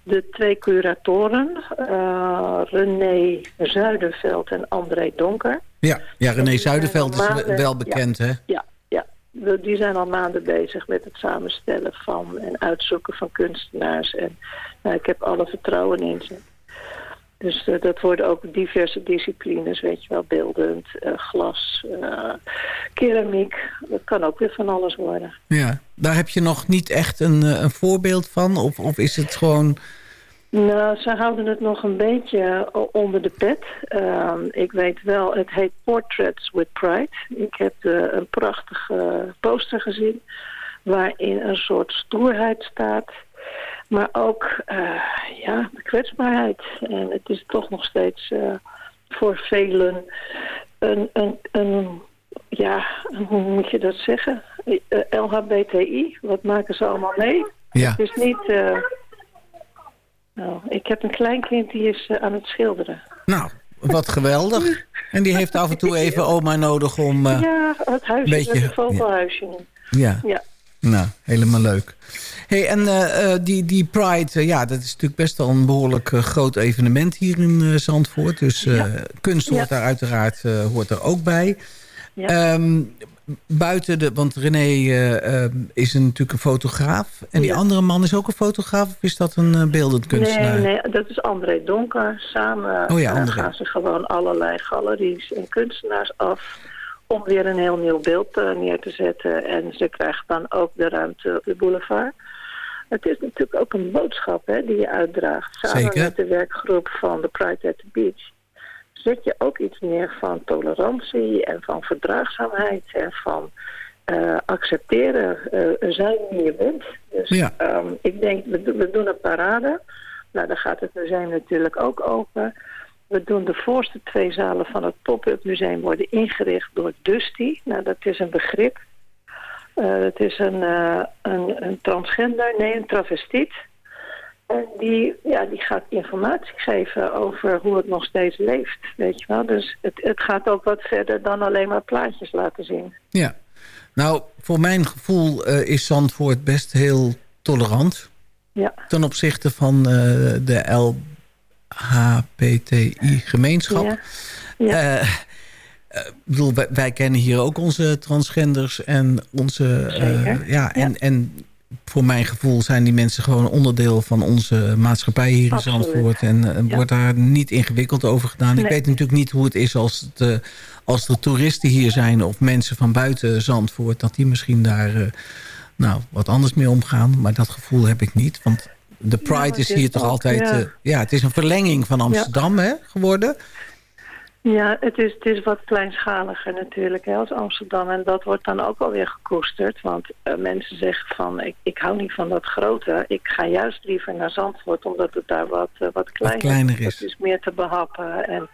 [SPEAKER 11] de twee curatoren. eh, René Zuiderveld en André Donker.
[SPEAKER 8] Ja, ja René Zuiderveld is wel bekend,
[SPEAKER 11] ja,
[SPEAKER 8] hè?
[SPEAKER 11] Ja, die zijn al maanden bezig met het samenstellen van en uitzoeken van kunstenaars. En nou, ik heb alle vertrouwen in ze. Dus eh, dat worden ook diverse disciplines, weet je wel, beeldend, eh, glas, eh, keramiek. Dat kan ook weer van alles worden.
[SPEAKER 8] Ja, daar heb je nog niet echt een, een voorbeeld van? Of, of is het gewoon...
[SPEAKER 11] Nou, ze houden het nog een beetje o- onder de pet. Ehm, ik weet wel, het heet Portraits with Pride. Ik heb eh, een prachtige poster gezien waarin een soort stoerheid staat. Maar ook, eh, ja, de kwetsbaarheid. En het is toch nog steeds eh, voor velen een, een, een, ja, hoe moet je dat zeggen? Eh, LHBTI, wat maken ze allemaal mee?
[SPEAKER 8] Ja.
[SPEAKER 11] Het is niet... eh, nou, ik heb een kleinkind die is eh, aan het schilderen.
[SPEAKER 8] Nou, wat geweldig. En die heeft af en toe even oma nodig om... eh,
[SPEAKER 11] ja, het huisje,
[SPEAKER 8] beetje-
[SPEAKER 11] het vogelhuisje.
[SPEAKER 8] ja.
[SPEAKER 11] Ja.
[SPEAKER 8] Nou, helemaal leuk. hey, en eh, die, die Pride, ja, dat is natuurlijk best wel een behoorlijk eh, groot evenement hier in Zandvoort. Dus eh, kunst hoort
[SPEAKER 11] Ja.
[SPEAKER 8] daar uiteraard hoort er ook bij.
[SPEAKER 11] Ja.
[SPEAKER 8] Ehm, buiten de, want René eh, eh, is een, natuurlijk een fotograaf. En die andere man is ook een fotograaf? Of is dat een eh, beeldend kunstenaar?
[SPEAKER 11] Nee, nee, dat is André Donker. Samen
[SPEAKER 8] Oh ja,
[SPEAKER 11] eh, gaan ze gewoon allerlei galeries en kunstenaars af... om weer een heel nieuw beeld neer te zetten. En ze krijgen dan ook de ruimte op de boulevard. Het is natuurlijk ook een boodschap hè, die je uitdraagt. Samen
[SPEAKER 8] Zeker.
[SPEAKER 11] met de werkgroep van de Pride at the Beach... zet je ook iets neer van tolerantie en van verdraagzaamheid... en van eh, accepteren eh, zijn wie je bent. Dus
[SPEAKER 8] Ja.
[SPEAKER 11] ehm, ik denk, we, doen- we doen een parade. Nou, dan gaat het museum natuurlijk ook open. We doen de voorste twee zalen van het pop-up museum worden ingericht door Dusty. Nou, dat is een begrip. Eh, het is een, een, een transgender, nee, een travestiet. En die, ja, die gaat informatie geven over hoe het nog steeds leeft, weet je wel. Dus het, het gaat ook wat verder dan alleen maar plaatjes laten zien.
[SPEAKER 8] Ja. Nou, voor mijn gevoel eh, is Zandvoort best heel tolerant.
[SPEAKER 11] Ja.
[SPEAKER 8] Ten opzichte van eh, de LHBTI-gemeenschap.
[SPEAKER 11] Ja. Ja.
[SPEAKER 8] Eh, ik bedoel, wij, wij kennen hier ook onze transgenders en onze... ja, en, en voor mijn gevoel zijn die mensen gewoon onderdeel van onze maatschappij hier in
[SPEAKER 11] Absoluut.
[SPEAKER 8] Zandvoort. En eh,
[SPEAKER 11] Ja.
[SPEAKER 8] wordt daar niet ingewikkeld over gedaan. Ik weet natuurlijk niet hoe het is als, het, eh, als er toeristen hier zijn... of mensen van buiten Zandvoort, dat die misschien daar eh, nou, wat anders mee omgaan. Maar dat gevoel heb ik niet, want... De Pride is
[SPEAKER 11] is
[SPEAKER 8] hier toch
[SPEAKER 11] ook,
[SPEAKER 8] altijd...
[SPEAKER 11] ja.
[SPEAKER 8] eh, ja, het is een verlenging van Amsterdam hè, geworden.
[SPEAKER 11] Ja, het is, het is wat kleinschaliger natuurlijk hè, als Amsterdam. En dat wordt dan ook alweer gekoesterd. Want eh, mensen zeggen van, ik, ik hou niet van dat grote. Ik ga juist liever naar Zandvoort, omdat het daar wat, eh, wat, kleiner,
[SPEAKER 8] kleiner is.
[SPEAKER 11] Het is meer te behappen en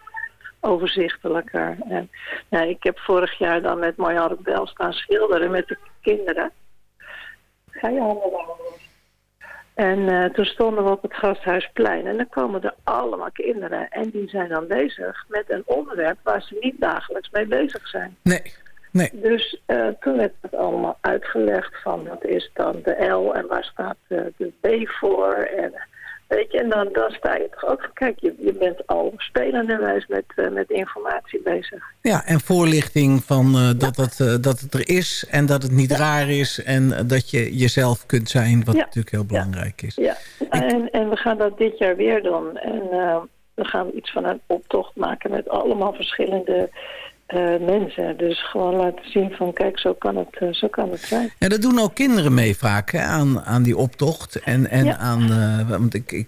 [SPEAKER 11] overzichtelijker. En, nou, ik heb vorig jaar dan met Marjan Bel staan schilderen met de kinderen. Ga je omhoog. En eh, toen stonden we op het Gasthuisplein en dan komen er allemaal kinderen. En die zijn dan bezig met een onderwerp waar ze niet dagelijks mee bezig zijn.
[SPEAKER 8] Nee, nee.
[SPEAKER 11] Dus eh, toen werd het allemaal uitgelegd van wat is dan de L en waar staat eh, de B voor. En, weet je, en dan, dan sta je toch ook van kijk, je, je bent al spelenderwijs met, eh, met informatie bezig.
[SPEAKER 8] Ja, en voorlichting van eh, dat, het, eh, dat het er is en dat het niet raar is... en dat je jezelf kunt zijn, wat
[SPEAKER 11] Ja.
[SPEAKER 8] natuurlijk heel belangrijk is.
[SPEAKER 11] Ja, en, en we gaan dat dit jaar weer doen. En we gaan iets van een optocht maken met allemaal verschillende eh, mensen. Dus gewoon laten zien van kijk, zo kan het, eh, zo kan het zijn.
[SPEAKER 8] Ja, dat doen ook kinderen mee vaak hè, aan, aan die optocht. En, en
[SPEAKER 11] Ja.
[SPEAKER 8] aan, eh, want ik, ik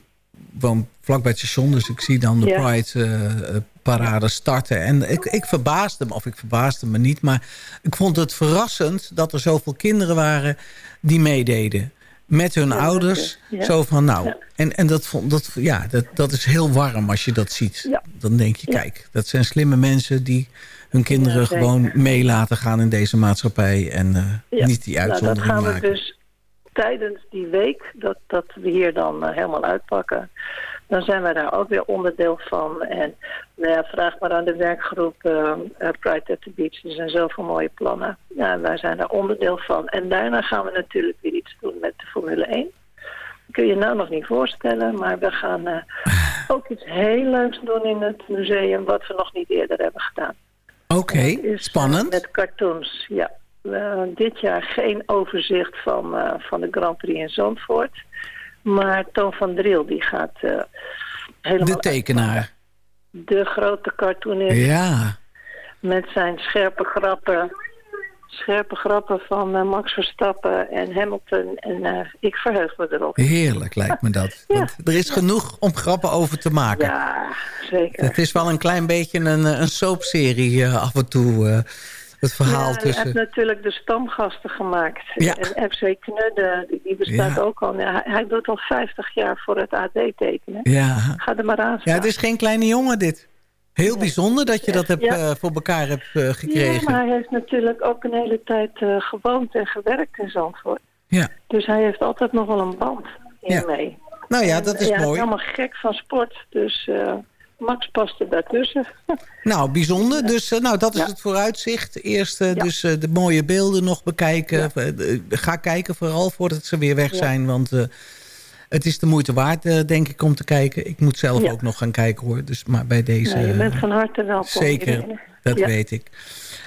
[SPEAKER 8] woon vlakbij het station, dus ik zie dan de
[SPEAKER 11] Ja.
[SPEAKER 8] Pride-parade starten. En ik, ik verbaasde me, of ik verbaasde me niet, maar ik vond het verrassend dat er zoveel kinderen waren die meededen. Met hun
[SPEAKER 11] Ja,
[SPEAKER 8] ouders.
[SPEAKER 11] ja.
[SPEAKER 8] Zo van, nou,
[SPEAKER 11] Ja.
[SPEAKER 8] en, en dat, vond, dat, ja, dat, dat is heel warm als je dat ziet. Dan denk je, kijk, dat zijn slimme mensen die hun kinderen gewoon mee laten gaan in deze maatschappij. En eh, niet die
[SPEAKER 11] Nou, dat
[SPEAKER 8] uitzondering
[SPEAKER 11] gaan we dus tijdens die week dat, dat we hier dan eh, helemaal uitpakken. Dan zijn wij daar ook weer onderdeel van. En nou ja, vraag maar aan de werkgroep eh, Pride at the Beach. Er zijn zoveel mooie plannen. Ja, wij zijn daar onderdeel van. En daarna gaan we natuurlijk weer iets doen met de Formule 1. Kun je nou nog niet voorstellen, maar we gaan eh, ook iets heel leuks doen in het museum... wat we nog niet eerder hebben gedaan.
[SPEAKER 8] Oké,
[SPEAKER 11] eh,
[SPEAKER 8] spannend.
[SPEAKER 11] Met cartoons, ja. Dit jaar geen overzicht van, van de Grand Prix in Zandvoort. Maar Toon van Driel die gaat eh, helemaal
[SPEAKER 8] De tekenaar.
[SPEAKER 11] de grote cartoonist.
[SPEAKER 8] Ja.
[SPEAKER 11] Met zijn scherpe grappen. Scherpe grappen van eh, Max Verstappen en Hamilton. En eh, ik verheug me erop.
[SPEAKER 8] Heerlijk lijkt me dat. <laughs> Want er is genoeg om grappen over te maken.
[SPEAKER 11] Ja, zeker.
[SPEAKER 8] Het is wel een klein beetje een, een soapserie af en toe. Het verhaal
[SPEAKER 11] Ja, Hij
[SPEAKER 8] tussen...
[SPEAKER 11] heeft natuurlijk de stamgasten gemaakt.
[SPEAKER 8] Ja.
[SPEAKER 11] En FC Knudde, die, bestaat
[SPEAKER 8] Ja.
[SPEAKER 11] ook al. Ja, hij, doet al 50 jaar voor het AD tekenen.
[SPEAKER 8] Ja.
[SPEAKER 11] Ga er maar aan
[SPEAKER 8] ja, het is geen kleine jongen dit. Heel bijzonder dat je dat hebt,
[SPEAKER 11] Ja.
[SPEAKER 8] eh, voor elkaar hebt eh,
[SPEAKER 11] Ja,
[SPEAKER 8] gekregen.
[SPEAKER 11] maar hij heeft natuurlijk ook een hele tijd eh, gewoond en gewerkt in Zandvoort.
[SPEAKER 8] Ja.
[SPEAKER 11] Dus hij heeft altijd nog wel een band hiermee.
[SPEAKER 8] Nou ja, dat is
[SPEAKER 11] ja, Hij
[SPEAKER 8] mooi.
[SPEAKER 11] is helemaal gek van sport, dus Max past er daartussen. <laughs>
[SPEAKER 8] Nou, bijzonder. Dus eh, nou, dat is
[SPEAKER 11] Ja.
[SPEAKER 8] het vooruitzicht. Eerst eh, dus eh, de mooie beelden nog bekijken. Ga kijken vooral voordat ze weer weg zijn. Want het is de moeite waard, denk ik, om te kijken. Ik moet zelf ook nog gaan kijken, hoor. Dus, maar bij deze...
[SPEAKER 11] Je bent van harte welkom.
[SPEAKER 8] Zeker, dat weet ik.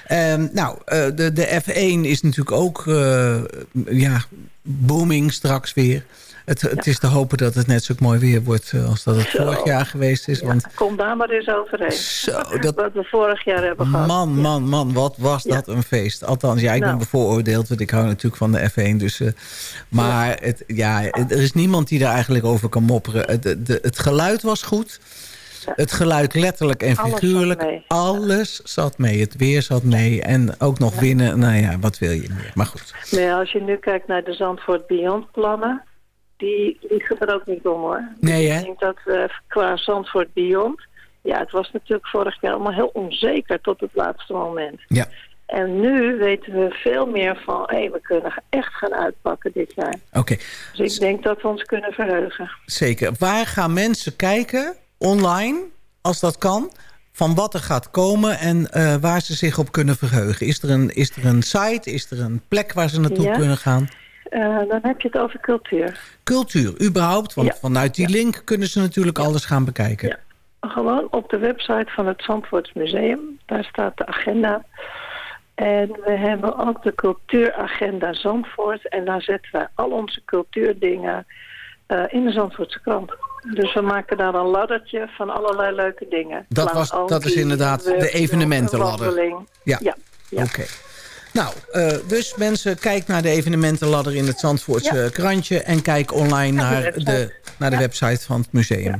[SPEAKER 8] Ehm, nou, eh, de, de F1 is natuurlijk ook eh, ja, booming straks weer. Het, het is te hopen dat het net zo mooi weer wordt eh, als dat het
[SPEAKER 11] Zo.
[SPEAKER 8] vorig jaar geweest is. Want
[SPEAKER 11] Kom daar maar eens overheen.
[SPEAKER 8] Zo, <laughs> dat-
[SPEAKER 11] Wat we vorig jaar hebben gehad.
[SPEAKER 8] man, man, man, wat was dat een feest. Althans, ja, ik ben
[SPEAKER 11] Nou.
[SPEAKER 8] bevooroordeeld, want ik hou natuurlijk van de F1. Dus, maar Het, ja, er is niemand die daar eigenlijk over kan mopperen. Het, de, het geluid was goed. Het geluid letterlijk en
[SPEAKER 11] Alles
[SPEAKER 8] figuurlijk. Alles zat mee. Het weer zat mee. En ook nog winnen. Nou ja, wat wil je meer? Maar goed.
[SPEAKER 11] Maar als je nu kijkt naar de Zandvoort Beyond plannen, die liggen er ook niet om hoor.
[SPEAKER 8] Nee, hè?
[SPEAKER 11] Ik denk dat we qua Zandvoort Beyond, ja, het was natuurlijk vorig jaar allemaal heel onzeker tot het laatste moment.
[SPEAKER 8] Ja.
[SPEAKER 11] En nu weten we veel meer van, hé, we kunnen echt gaan uitpakken dit jaar.
[SPEAKER 8] Oké,
[SPEAKER 11] Dus ik denk dat we ons kunnen verheugen.
[SPEAKER 8] zeker. Waar gaan mensen kijken, online, als dat kan... van wat er gaat komen en eh, waar ze zich op kunnen verheugen? Is er een, is er een site? Is er een plek waar ze naartoe
[SPEAKER 11] Ja.
[SPEAKER 8] kunnen gaan?
[SPEAKER 11] Eh, dan heb je het over cultuur.
[SPEAKER 8] Cultuur, überhaupt. Want
[SPEAKER 11] Ja.
[SPEAKER 8] vanuit die link kunnen ze natuurlijk alles gaan bekijken.
[SPEAKER 11] Ja. Gewoon op de website van het Zandvoorts Museum. Daar staat de agenda. En we hebben ook de cultuuragenda Zandvoort. En daar zetten wij al onze cultuurdingen eh, in de Zandvoortse krant. Dus we maken daar een laddertje van allerlei leuke dingen.
[SPEAKER 8] Dat was- dat is inderdaad de evenementenladder. Ja.
[SPEAKER 11] ja. ja.
[SPEAKER 8] Oké. Nou, eh, dus mensen, kijk naar de evenementenladder in het Zandvoortse
[SPEAKER 11] Ja.
[SPEAKER 8] krantje... en kijk online
[SPEAKER 11] Naar de
[SPEAKER 8] naar,
[SPEAKER 11] website.
[SPEAKER 8] de, naar de website van het museum.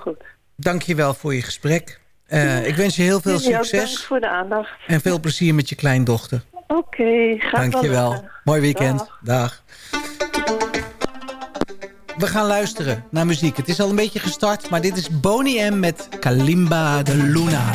[SPEAKER 11] Goed.
[SPEAKER 8] dank je wel voor je gesprek. Eh, ik wens je heel veel
[SPEAKER 11] Jullie
[SPEAKER 8] succes
[SPEAKER 11] Dank voor de aandacht.
[SPEAKER 8] en veel plezier met je kleindochter.
[SPEAKER 11] Oké, gaat
[SPEAKER 8] Dank je wel. Mooi weekend.
[SPEAKER 11] Dag.
[SPEAKER 8] Dag. We gaan luisteren naar muziek. Het is al een beetje gestart, maar dit is Boney M met Kalimba de Luna.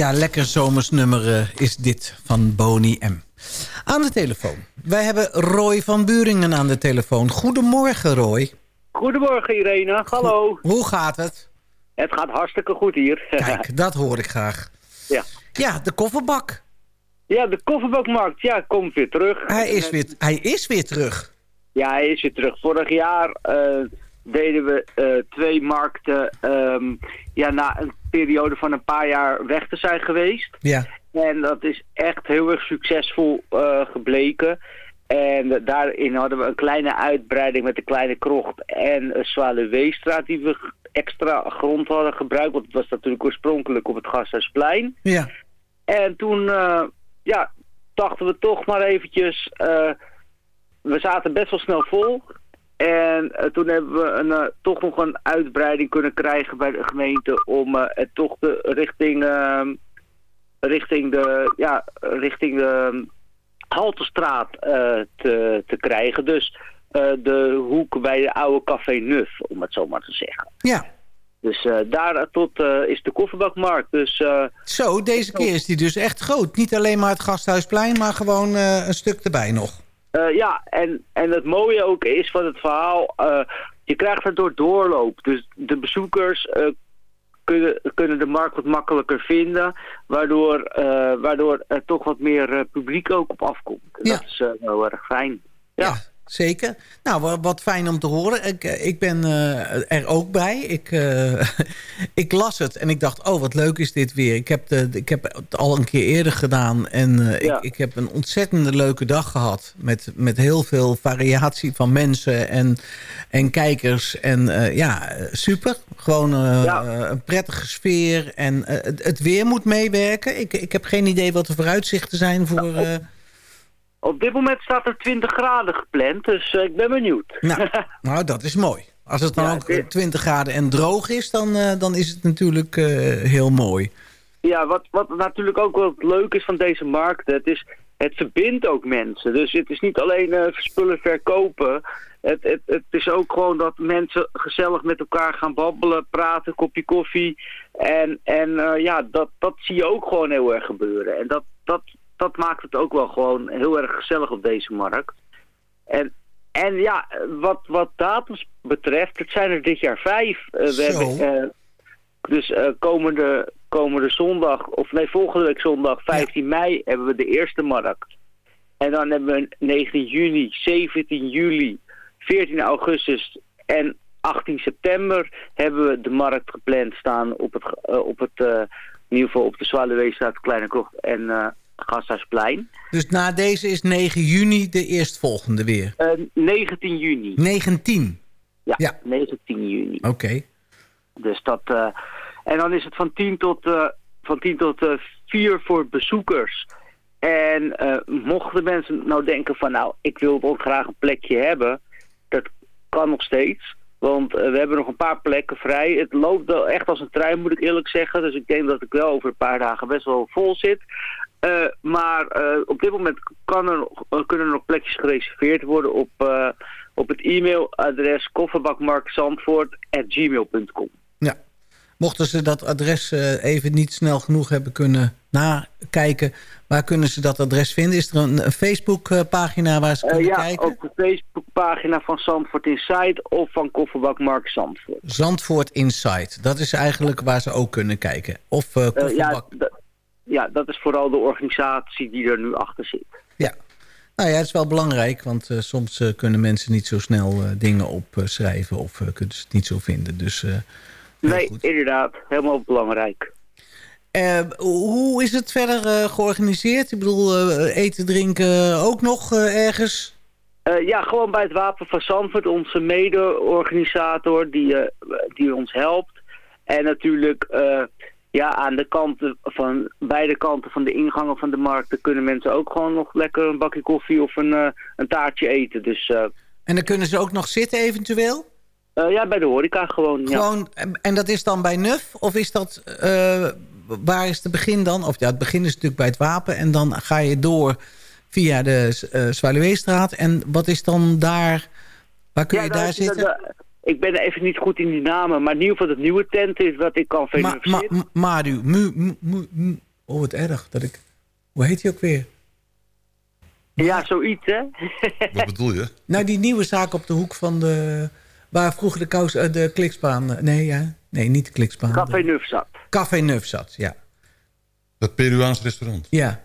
[SPEAKER 8] Ja, lekker zomersnummer uh, is dit van Boni M. Aan de telefoon. Wij hebben Roy van Buringen aan de telefoon. Goedemorgen, Roy.
[SPEAKER 12] Goedemorgen, Irene. Hallo.
[SPEAKER 8] Hoe gaat het?
[SPEAKER 12] Het gaat hartstikke goed hier.
[SPEAKER 8] Kijk, <laughs> dat hoor ik graag.
[SPEAKER 12] Ja.
[SPEAKER 8] Ja, de kofferbak.
[SPEAKER 12] Ja, de kofferbakmarkt. Ja, komt weer terug.
[SPEAKER 8] Hij is weer, hij is weer terug.
[SPEAKER 12] Ja, hij is weer terug. Vorig jaar uh, deden we uh, twee markten um, ja, na een periode van een paar jaar weg te zijn geweest.
[SPEAKER 8] Ja.
[SPEAKER 12] En dat is echt heel erg succesvol uh, gebleken. En daarin hadden we een kleine uitbreiding met de kleine krocht en Zwaluweestraat die we extra grond hadden gebruikt. Want het was natuurlijk oorspronkelijk op het Gasthuisplein.
[SPEAKER 8] Ja.
[SPEAKER 12] En toen, uh, ja, dachten we toch maar eventjes... Uh, we zaten best wel snel vol. En uh, toen hebben we een, toch nog een uitbreiding kunnen krijgen bij de gemeente... om het toch de richting, ehm, richting de, ja, richting de Haltestraat te, te krijgen. Dus de hoek bij de oude Café Nuf, om het zo maar te zeggen.
[SPEAKER 8] Ja.
[SPEAKER 12] Dus daar tot is de kofferbakmarkt. Dus,
[SPEAKER 8] zo, deze keer is die dus echt groot. Niet alleen maar het Gasthuisplein, maar gewoon een stuk erbij nog.
[SPEAKER 12] Ja, en, en het mooie ook is van het verhaal... je krijgt het door doorloop. Dus de bezoekers kunnen, kunnen de markt wat makkelijker vinden... waardoor, waardoor er toch wat meer publiek ook op afkomt.
[SPEAKER 8] Ja.
[SPEAKER 12] Dat is heel erg fijn. ja.
[SPEAKER 8] ja zeker. Nou, wat fijn om te horen. Ik, ik ben uh, er ook bij. Ik, uh, <laughs> ik las het en ik dacht, oh, wat leuk is dit weer. Ik heb, de, ik heb het al een keer eerder gedaan. En uh, ja. ik, ik heb een ontzettende leuke dag gehad. Met, met heel veel variatie van mensen en, en kijkers. En ja, super. Gewoon ja. een prettige sfeer. En het, het, weer moet meewerken. Ik, ik heb geen idee wat de vooruitzichten zijn voor...
[SPEAKER 12] Ja, op dit moment staat er 20 graden gepland, dus uh, ik ben benieuwd.
[SPEAKER 8] Nou, <laughs> nou, dat is mooi. Als het dan ja, ook 20 graden en droog is, dan, uh, dan is het natuurlijk uh, heel mooi.
[SPEAKER 12] Ja, wat, wat natuurlijk ook wel leuk is van deze markt, het, is, het verbindt ook mensen. Dus het is niet alleen spullen verkopen. Het, het, het is ook gewoon dat mensen gezellig met elkaar gaan babbelen, praten, kopje koffie. En, en ja, dat, dat zie je ook gewoon heel erg gebeuren. En dat, dat, dat maakt het ook wel gewoon heel erg gezellig op deze markt. En, en ja, wat, wat datums betreft, het zijn er dit jaar vijf. Uh, we hebben, uh, dus uh, komende, komende zondag, of nee, volgende week zondag, 15 ja. mei, hebben we de eerste markt. En dan hebben we 19 juni, 17 juli, 14 augustus en 18 september hebben we de markt gepland staan op het, op het in ieder geval op de Zwaluweestraat, Kleine Krocht en Gasthuisplein.
[SPEAKER 8] Dus na deze is 9 juni de eerstvolgende weer?
[SPEAKER 12] Uh, 19 juni.
[SPEAKER 8] 19?
[SPEAKER 12] Ja, ja. 19 juni.
[SPEAKER 8] Oké. Okay.
[SPEAKER 12] Dus dat... Uh, en dan is het van 10 tot, uh, van 10 tot 4 voor bezoekers. En mochten mensen nou denken van... nou, ik wil wel graag een plekje hebben. Dat kan nog steeds. Want we hebben nog een paar plekken vrij. Het loopt echt als een trein, moet ik eerlijk zeggen. Dus ik denk dat ik wel over een paar dagen best wel vol zit. Uh, maar uh, op dit moment kan er, nog, kunnen er nog plekjes gereserveerd worden op, op het e-mailadres kofferbakmarkzandvoort.gmail.com.
[SPEAKER 8] Ja. Mochten ze dat adres even niet snel genoeg hebben kunnen nakijken... waar kunnen ze dat adres vinden? Is er een Facebookpagina waar ze kunnen
[SPEAKER 12] ja,
[SPEAKER 8] kijken?
[SPEAKER 12] Ja, op de Facebookpagina van Zandvoort Inside of van Kofferbakmarkt Zandvoort.
[SPEAKER 8] Zandvoort Inside, dat is eigenlijk waar ze ook kunnen kijken. Of Kofferbak...
[SPEAKER 12] ja, ja, dat is vooral de organisatie die er nu achter zit.
[SPEAKER 8] Ja, nou ja, het is wel belangrijk, want uh, soms uh, kunnen mensen niet zo snel uh, dingen opschrijven of kunnen ze het niet zo vinden. Dus,
[SPEAKER 12] nee, goed. inderdaad, helemaal belangrijk.
[SPEAKER 8] hoe is het verder georganiseerd? Ik bedoel, eten, drinken ook nog ergens?
[SPEAKER 12] ja, gewoon bij het Wapen van Zandvoort, onze mede-organisator die, die ons helpt. En natuurlijk ja, aan de kanten van beide kanten van de ingangen van de markten kunnen mensen ook gewoon nog lekker een bakje koffie of een, uh, een taartje eten. Dus, uh,
[SPEAKER 8] en dan kunnen ze ook nog zitten eventueel?
[SPEAKER 12] Uh, ja, bij de horeca gewoon.
[SPEAKER 8] gewoon
[SPEAKER 12] ja.
[SPEAKER 8] En dat is dan bij Nuf? Of is dat, waar is het begin dan? Of ja, het begin is natuurlijk bij het Wapen en dan ga je door via de uh, Zwaluweestraat. En wat is dan daar, waar kun
[SPEAKER 12] ja,
[SPEAKER 8] je daar zitten?
[SPEAKER 12] Ik ben even niet goed in die namen, maar in ieder geval het nieuwe tent is wat ik kan
[SPEAKER 8] Ma, ma,
[SPEAKER 12] verifiëren.
[SPEAKER 8] ma- Madu, mu, mu, mu- oh wat erg dat ik... Hoe heet die ook weer?
[SPEAKER 12] Ja, zoiets hè. <laughs>
[SPEAKER 13] Wat bedoel je?
[SPEAKER 8] Nou, die nieuwe zaak op de hoek van de... Waar vroeger de, kous, eh, de kliksbaan... eh, Nee, ja. Nee, niet de kliksbaan.
[SPEAKER 12] Café
[SPEAKER 8] De-
[SPEAKER 12] Nufzat.
[SPEAKER 8] Café Nuf zat, ja.
[SPEAKER 13] Dat Peruaans restaurant.
[SPEAKER 8] Ja.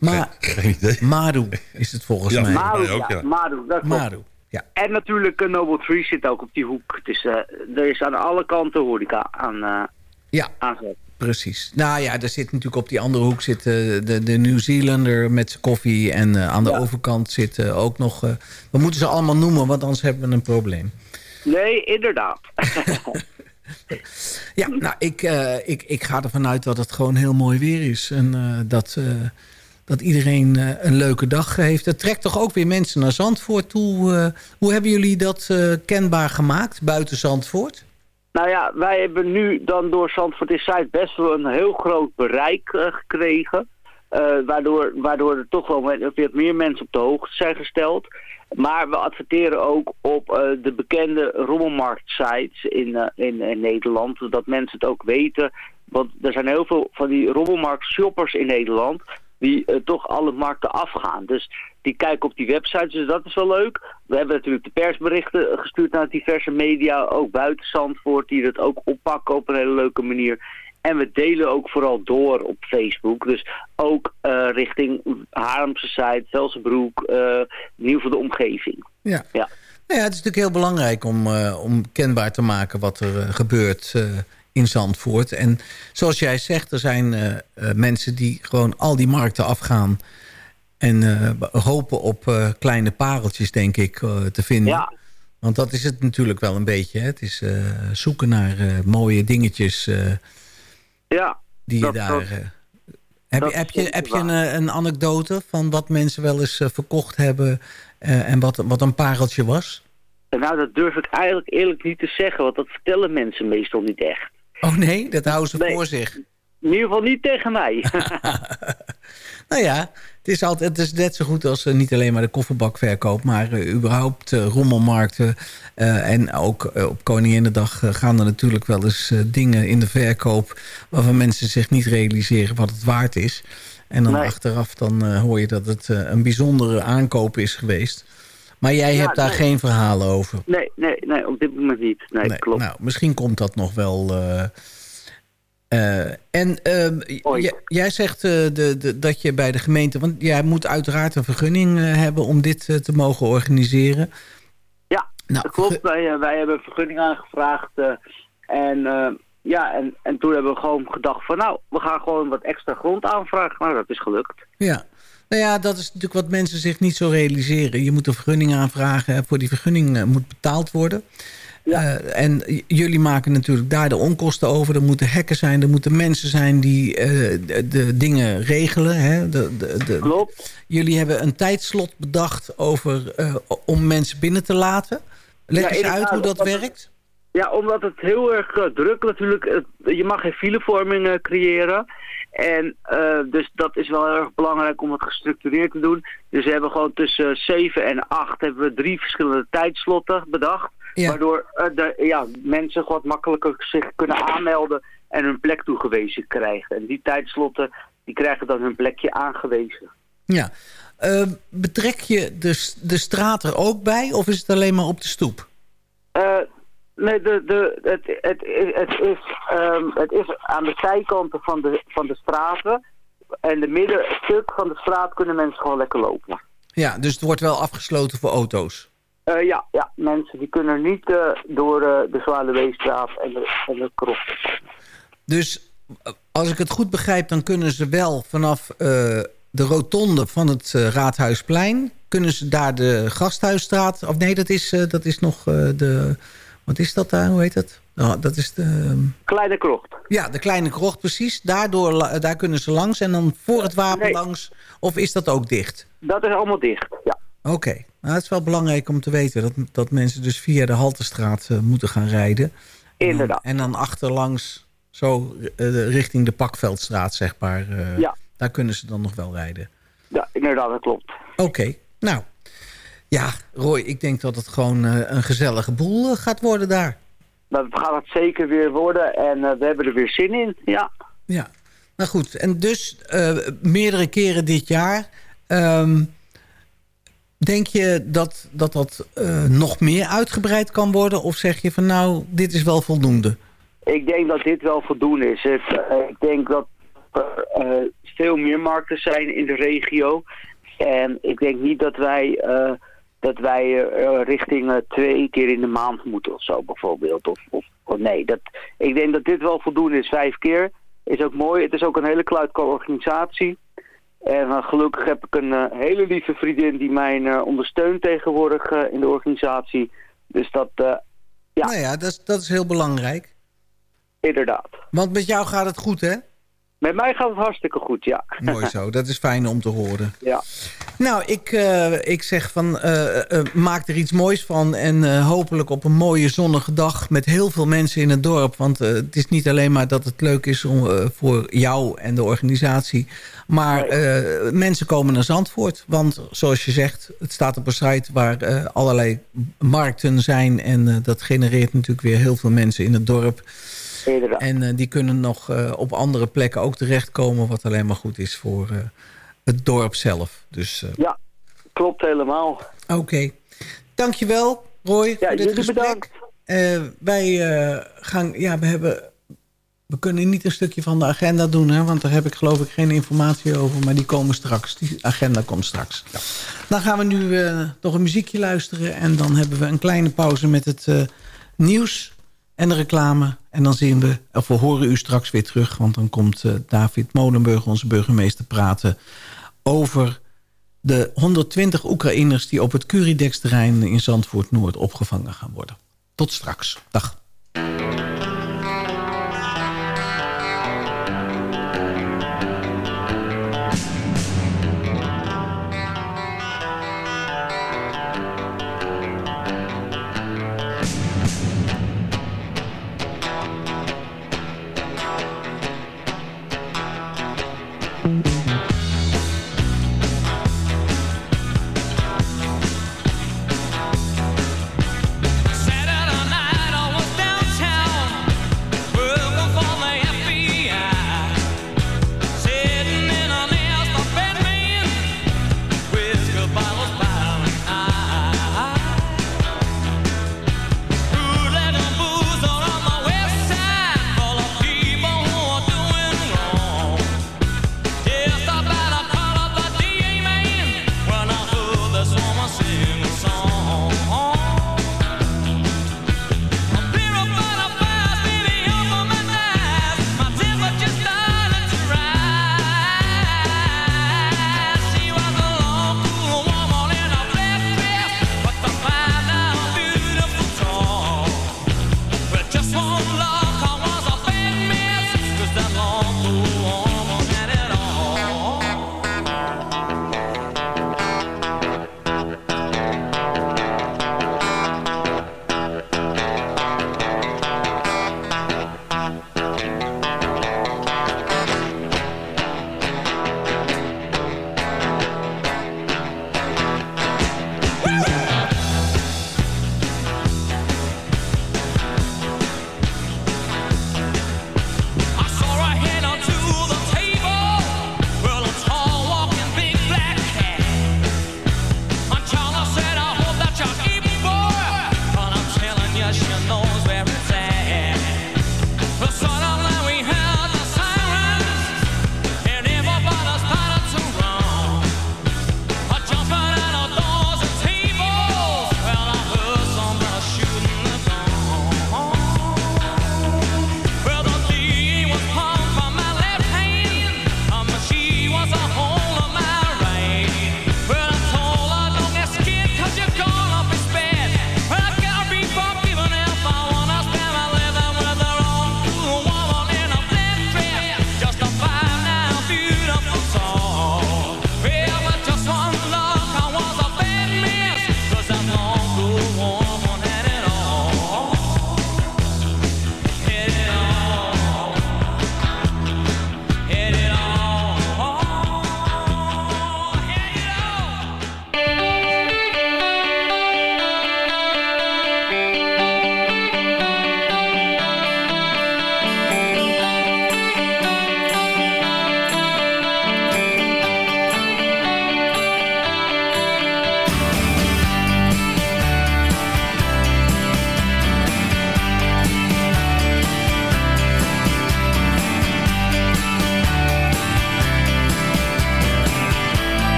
[SPEAKER 8] Maar,
[SPEAKER 13] Geen idee.
[SPEAKER 8] Maru is het volgens
[SPEAKER 13] Ja,
[SPEAKER 8] mij.
[SPEAKER 12] Maru,
[SPEAKER 13] mij ook,
[SPEAKER 12] ja.
[SPEAKER 13] ja.
[SPEAKER 12] Maru, dat.
[SPEAKER 8] Maru, ja.
[SPEAKER 12] En natuurlijk uh, Noble Tree zit ook op die hoek. Het is, eh, er is aan alle kanten horeca aan, eh
[SPEAKER 8] Ja,
[SPEAKER 12] aangezet.
[SPEAKER 8] precies. Nou ja, er zit natuurlijk op die andere hoek zit, de, de New Zealander met zijn koffie. En aan de overkant zit ook nog... we moeten ze allemaal noemen, want anders hebben we een probleem.
[SPEAKER 12] Nee, inderdaad. <laughs>
[SPEAKER 8] Ja, nou, ik, ik, ik ga ervan uit dat het gewoon heel mooi weer is. En dat, dat iedereen eh, een leuke dag heeft. Het trekt toch ook weer mensen naar Zandvoort toe. eh. hoe hebben jullie dat eh, kenbaar gemaakt buiten Zandvoort?
[SPEAKER 12] Nou ja, wij hebben nu dan door Zandvoort Insight best wel een heel groot bereik gekregen. Waardoor, waardoor er toch wel weer meer mensen op de hoogte zijn gesteld. Maar we adverteren ook op de bekende rommelmarkt-sites in, eh, in, in Nederland. Zodat mensen het ook weten. Want er zijn heel veel van die rommelmarkt-shoppers in Nederland... die eh, toch alle markten afgaan. Dus die kijken op die websites, dus dat is wel leuk. We hebben natuurlijk de persberichten gestuurd naar diverse media, ook buiten Zandvoort, die dat ook oppakken op een hele leuke manier. En we delen ook vooral door op Facebook. Dus ook eh, richting Haarlemse site, Velsenbroek, in ieder geval de omgeving.
[SPEAKER 8] Ja.
[SPEAKER 12] Ja.
[SPEAKER 8] Nou ja, het is natuurlijk heel belangrijk om, om kenbaar te maken wat er gebeurt in Zandvoort. En zoals jij zegt, er zijn eh, eh, mensen die gewoon al die markten afgaan... en eh, hopen op kleine pareltjes, denk ik, te vinden.
[SPEAKER 12] Ja.
[SPEAKER 8] Want dat is het natuurlijk wel een beetje. Hè? Het is zoeken naar mooie dingetjes
[SPEAKER 12] Ja,
[SPEAKER 8] die je daar...
[SPEAKER 12] dat-
[SPEAKER 8] heb, je, heb je, heb je een, een anekdote van wat mensen wel eens verkocht hebben... en wat, wat een pareltje was?
[SPEAKER 12] Nou, dat durf ik eigenlijk eerlijk niet te zeggen, want dat vertellen mensen meestal niet echt.
[SPEAKER 8] Oh nee, dat houden ze
[SPEAKER 12] Nee.
[SPEAKER 8] voor zich.
[SPEAKER 12] In ieder geval niet tegen mij. <laughs> <laughs>
[SPEAKER 8] Nou ja, het is, altijd, het is net zo goed als eh, niet alleen maar de kofferbakverkoop... maar eh, überhaupt eh, rommelmarkten. en ook op Koninginnedag gaan er natuurlijk wel eens dingen in de verkoop... waarvan mensen zich niet realiseren wat het waard is. En dan
[SPEAKER 12] Nee.
[SPEAKER 8] achteraf dan hoor je dat het een bijzondere aankoop is geweest. Maar jij
[SPEAKER 12] Ja,
[SPEAKER 8] hebt daar
[SPEAKER 12] nee.
[SPEAKER 8] geen verhalen over.
[SPEAKER 12] nee, nee, nee, op dit moment niet. Nee,
[SPEAKER 8] Nee,
[SPEAKER 12] klopt.
[SPEAKER 8] Nou, misschien komt dat nog wel. eh, eh, en ehm, jij zegt eh, de, de, dat je bij de gemeente... want jij moet uiteraard een vergunning hebben... om dit te mogen organiseren.
[SPEAKER 12] Ja,
[SPEAKER 8] Nou,
[SPEAKER 12] dat klopt. Wij, wij hebben een vergunning aangevraagd. en, ja, en, en toen hebben we gewoon gedacht van... nou, we gaan gewoon wat extra grond aanvragen. Nou, dat is gelukt.
[SPEAKER 8] Ja. Nou ja, dat is natuurlijk wat mensen zich niet zo realiseren. Je moet een vergunning aanvragen. en Voor die vergunning eh, moet betaald worden. Eh, en jullie maken natuurlijk daar de onkosten over. Er moeten hekken zijn, er moeten mensen zijn die eh, de, de dingen regelen. Hè? De, de, de,
[SPEAKER 12] Klopt.
[SPEAKER 8] Jullie hebben een tijdslot bedacht over, om mensen binnen te laten. Leg
[SPEAKER 12] Ja,
[SPEAKER 8] eens uit hoe dat werkt.
[SPEAKER 12] Ja, omdat het heel erg druk natuurlijk. je mag geen filevorming creëren. En eh, dus dat is wel heel erg belangrijk om het gestructureerd te doen. Dus we hebben gewoon tussen 7 en 8 hebben we drie verschillende tijdslotten bedacht.
[SPEAKER 8] Ja.
[SPEAKER 12] Waardoor eh, de, ja, mensen wat makkelijker zich kunnen aanmelden en hun plek toegewezen krijgen. En die tijdslotten die krijgen dan hun plekje aangewezen.
[SPEAKER 8] Ja. Eh, betrek je de, de straat er ook bij of is het alleen maar op de stoep?
[SPEAKER 12] Nee, de, de, het, het, het, is, ehm, het is aan de zijkanten van de, van de straten. En de middenstuk van de straat kunnen mensen gewoon lekker lopen.
[SPEAKER 8] Ja, dus het wordt wel afgesloten voor auto's.
[SPEAKER 12] Eh, ja, ja, mensen die kunnen niet eh, door eh, de Zwaluweestraat en de, en de krocht.
[SPEAKER 8] Dus als ik het goed begrijp, dan kunnen ze wel vanaf de rotonde van het Raadhuisplein... kunnen ze daar de Gasthuisstraat... of nee, dat is, dat is nog de... Wat is dat daar? Hoe heet dat? Nou, dat is de... ehm,
[SPEAKER 12] Kleine krocht.
[SPEAKER 8] Ja, de kleine krocht, precies. Daardoor, la- daar kunnen ze langs en dan voor het wapen
[SPEAKER 12] Nee.
[SPEAKER 8] langs. Of is dat ook dicht?
[SPEAKER 12] Dat is allemaal dicht, ja.
[SPEAKER 8] Oké. Nou, het is wel belangrijk om te weten dat, dat mensen dus via de Haltestraat eh, moeten gaan rijden.
[SPEAKER 12] Inderdaad.
[SPEAKER 8] En dan achterlangs, zo eh, richting de Pakveldstraat, zeg maar. eh,
[SPEAKER 12] Ja.
[SPEAKER 8] Daar kunnen ze dan nog wel rijden.
[SPEAKER 12] Ja, inderdaad, dat klopt.
[SPEAKER 8] Oké, nou. Ja, Roy, ik denk dat het gewoon eh, een gezellige boel eh, gaat worden daar.
[SPEAKER 12] Dat gaat het zeker weer worden en eh, we hebben er weer zin in, ja.
[SPEAKER 8] Ja, nou goed. En dus eh, meerdere keren dit jaar. Ehm, denk je dat dat, dat eh, nog meer uitgebreid kan worden? Of zeg je van nou, dit is wel voldoende?
[SPEAKER 12] Ik denk dat dit wel voldoende is. Het, ik denk dat er eh, veel meer markten zijn in de regio. En ik denk niet dat wij, eh, dat wij eh, richting eh, twee keer in de maand moeten of zo bijvoorbeeld. Of, of, of nee, dat, ik denk dat dit wel voldoende is. Vijf keer is ook mooi. Het is ook een hele kluitkal organisatie. En eh, gelukkig heb ik een hele lieve vriendin die mij ondersteunt tegenwoordig in de organisatie. Dus dat, ja,
[SPEAKER 8] Nou ja, dat is, dat is heel belangrijk.
[SPEAKER 12] inderdaad.
[SPEAKER 8] Want met jou gaat het goed, hè?
[SPEAKER 12] Met mij gaat het hartstikke goed, ja.
[SPEAKER 8] Mooi zo, dat is fijn om te horen.
[SPEAKER 12] Ja.
[SPEAKER 8] Nou, ik, eh, ik zeg van, eh, eh, maak er iets moois van. En hopelijk op een mooie zonnige dag met heel veel mensen in het dorp. Want het is niet alleen maar dat het leuk is om, voor jou en de organisatie. Maar mensen komen naar Zandvoort. Want zoals je zegt, het staat op een site waar allerlei markten zijn. En dat genereert natuurlijk weer heel veel mensen in het dorp. En eh, die kunnen nog eh, op andere plekken ook terechtkomen... wat alleen maar goed is voor eh, het dorp zelf. Dus
[SPEAKER 12] Ja, klopt helemaal.
[SPEAKER 8] Oké. Dankjewel, Roy, voor dit
[SPEAKER 12] jullie
[SPEAKER 8] gesprek.
[SPEAKER 12] bedankt.
[SPEAKER 8] Wij gaan... Ja, we hebben... We kunnen niet een stukje van de agenda doen, hè, want daar heb ik geloof ik geen informatie over. Maar die komen straks. Die agenda komt straks. Dan gaan we nu eh, nog een muziekje luisteren. En dan hebben we een kleine pauze met het nieuws en de reclame. En dan zien we, of we horen u straks weer terug. Want dan komt eh, David Molenburg, onze burgemeester, praten over de 120 Oekraïners die op het Curidex-terrein in Zandvoort-Noord opgevangen gaan worden. Tot straks. Dag.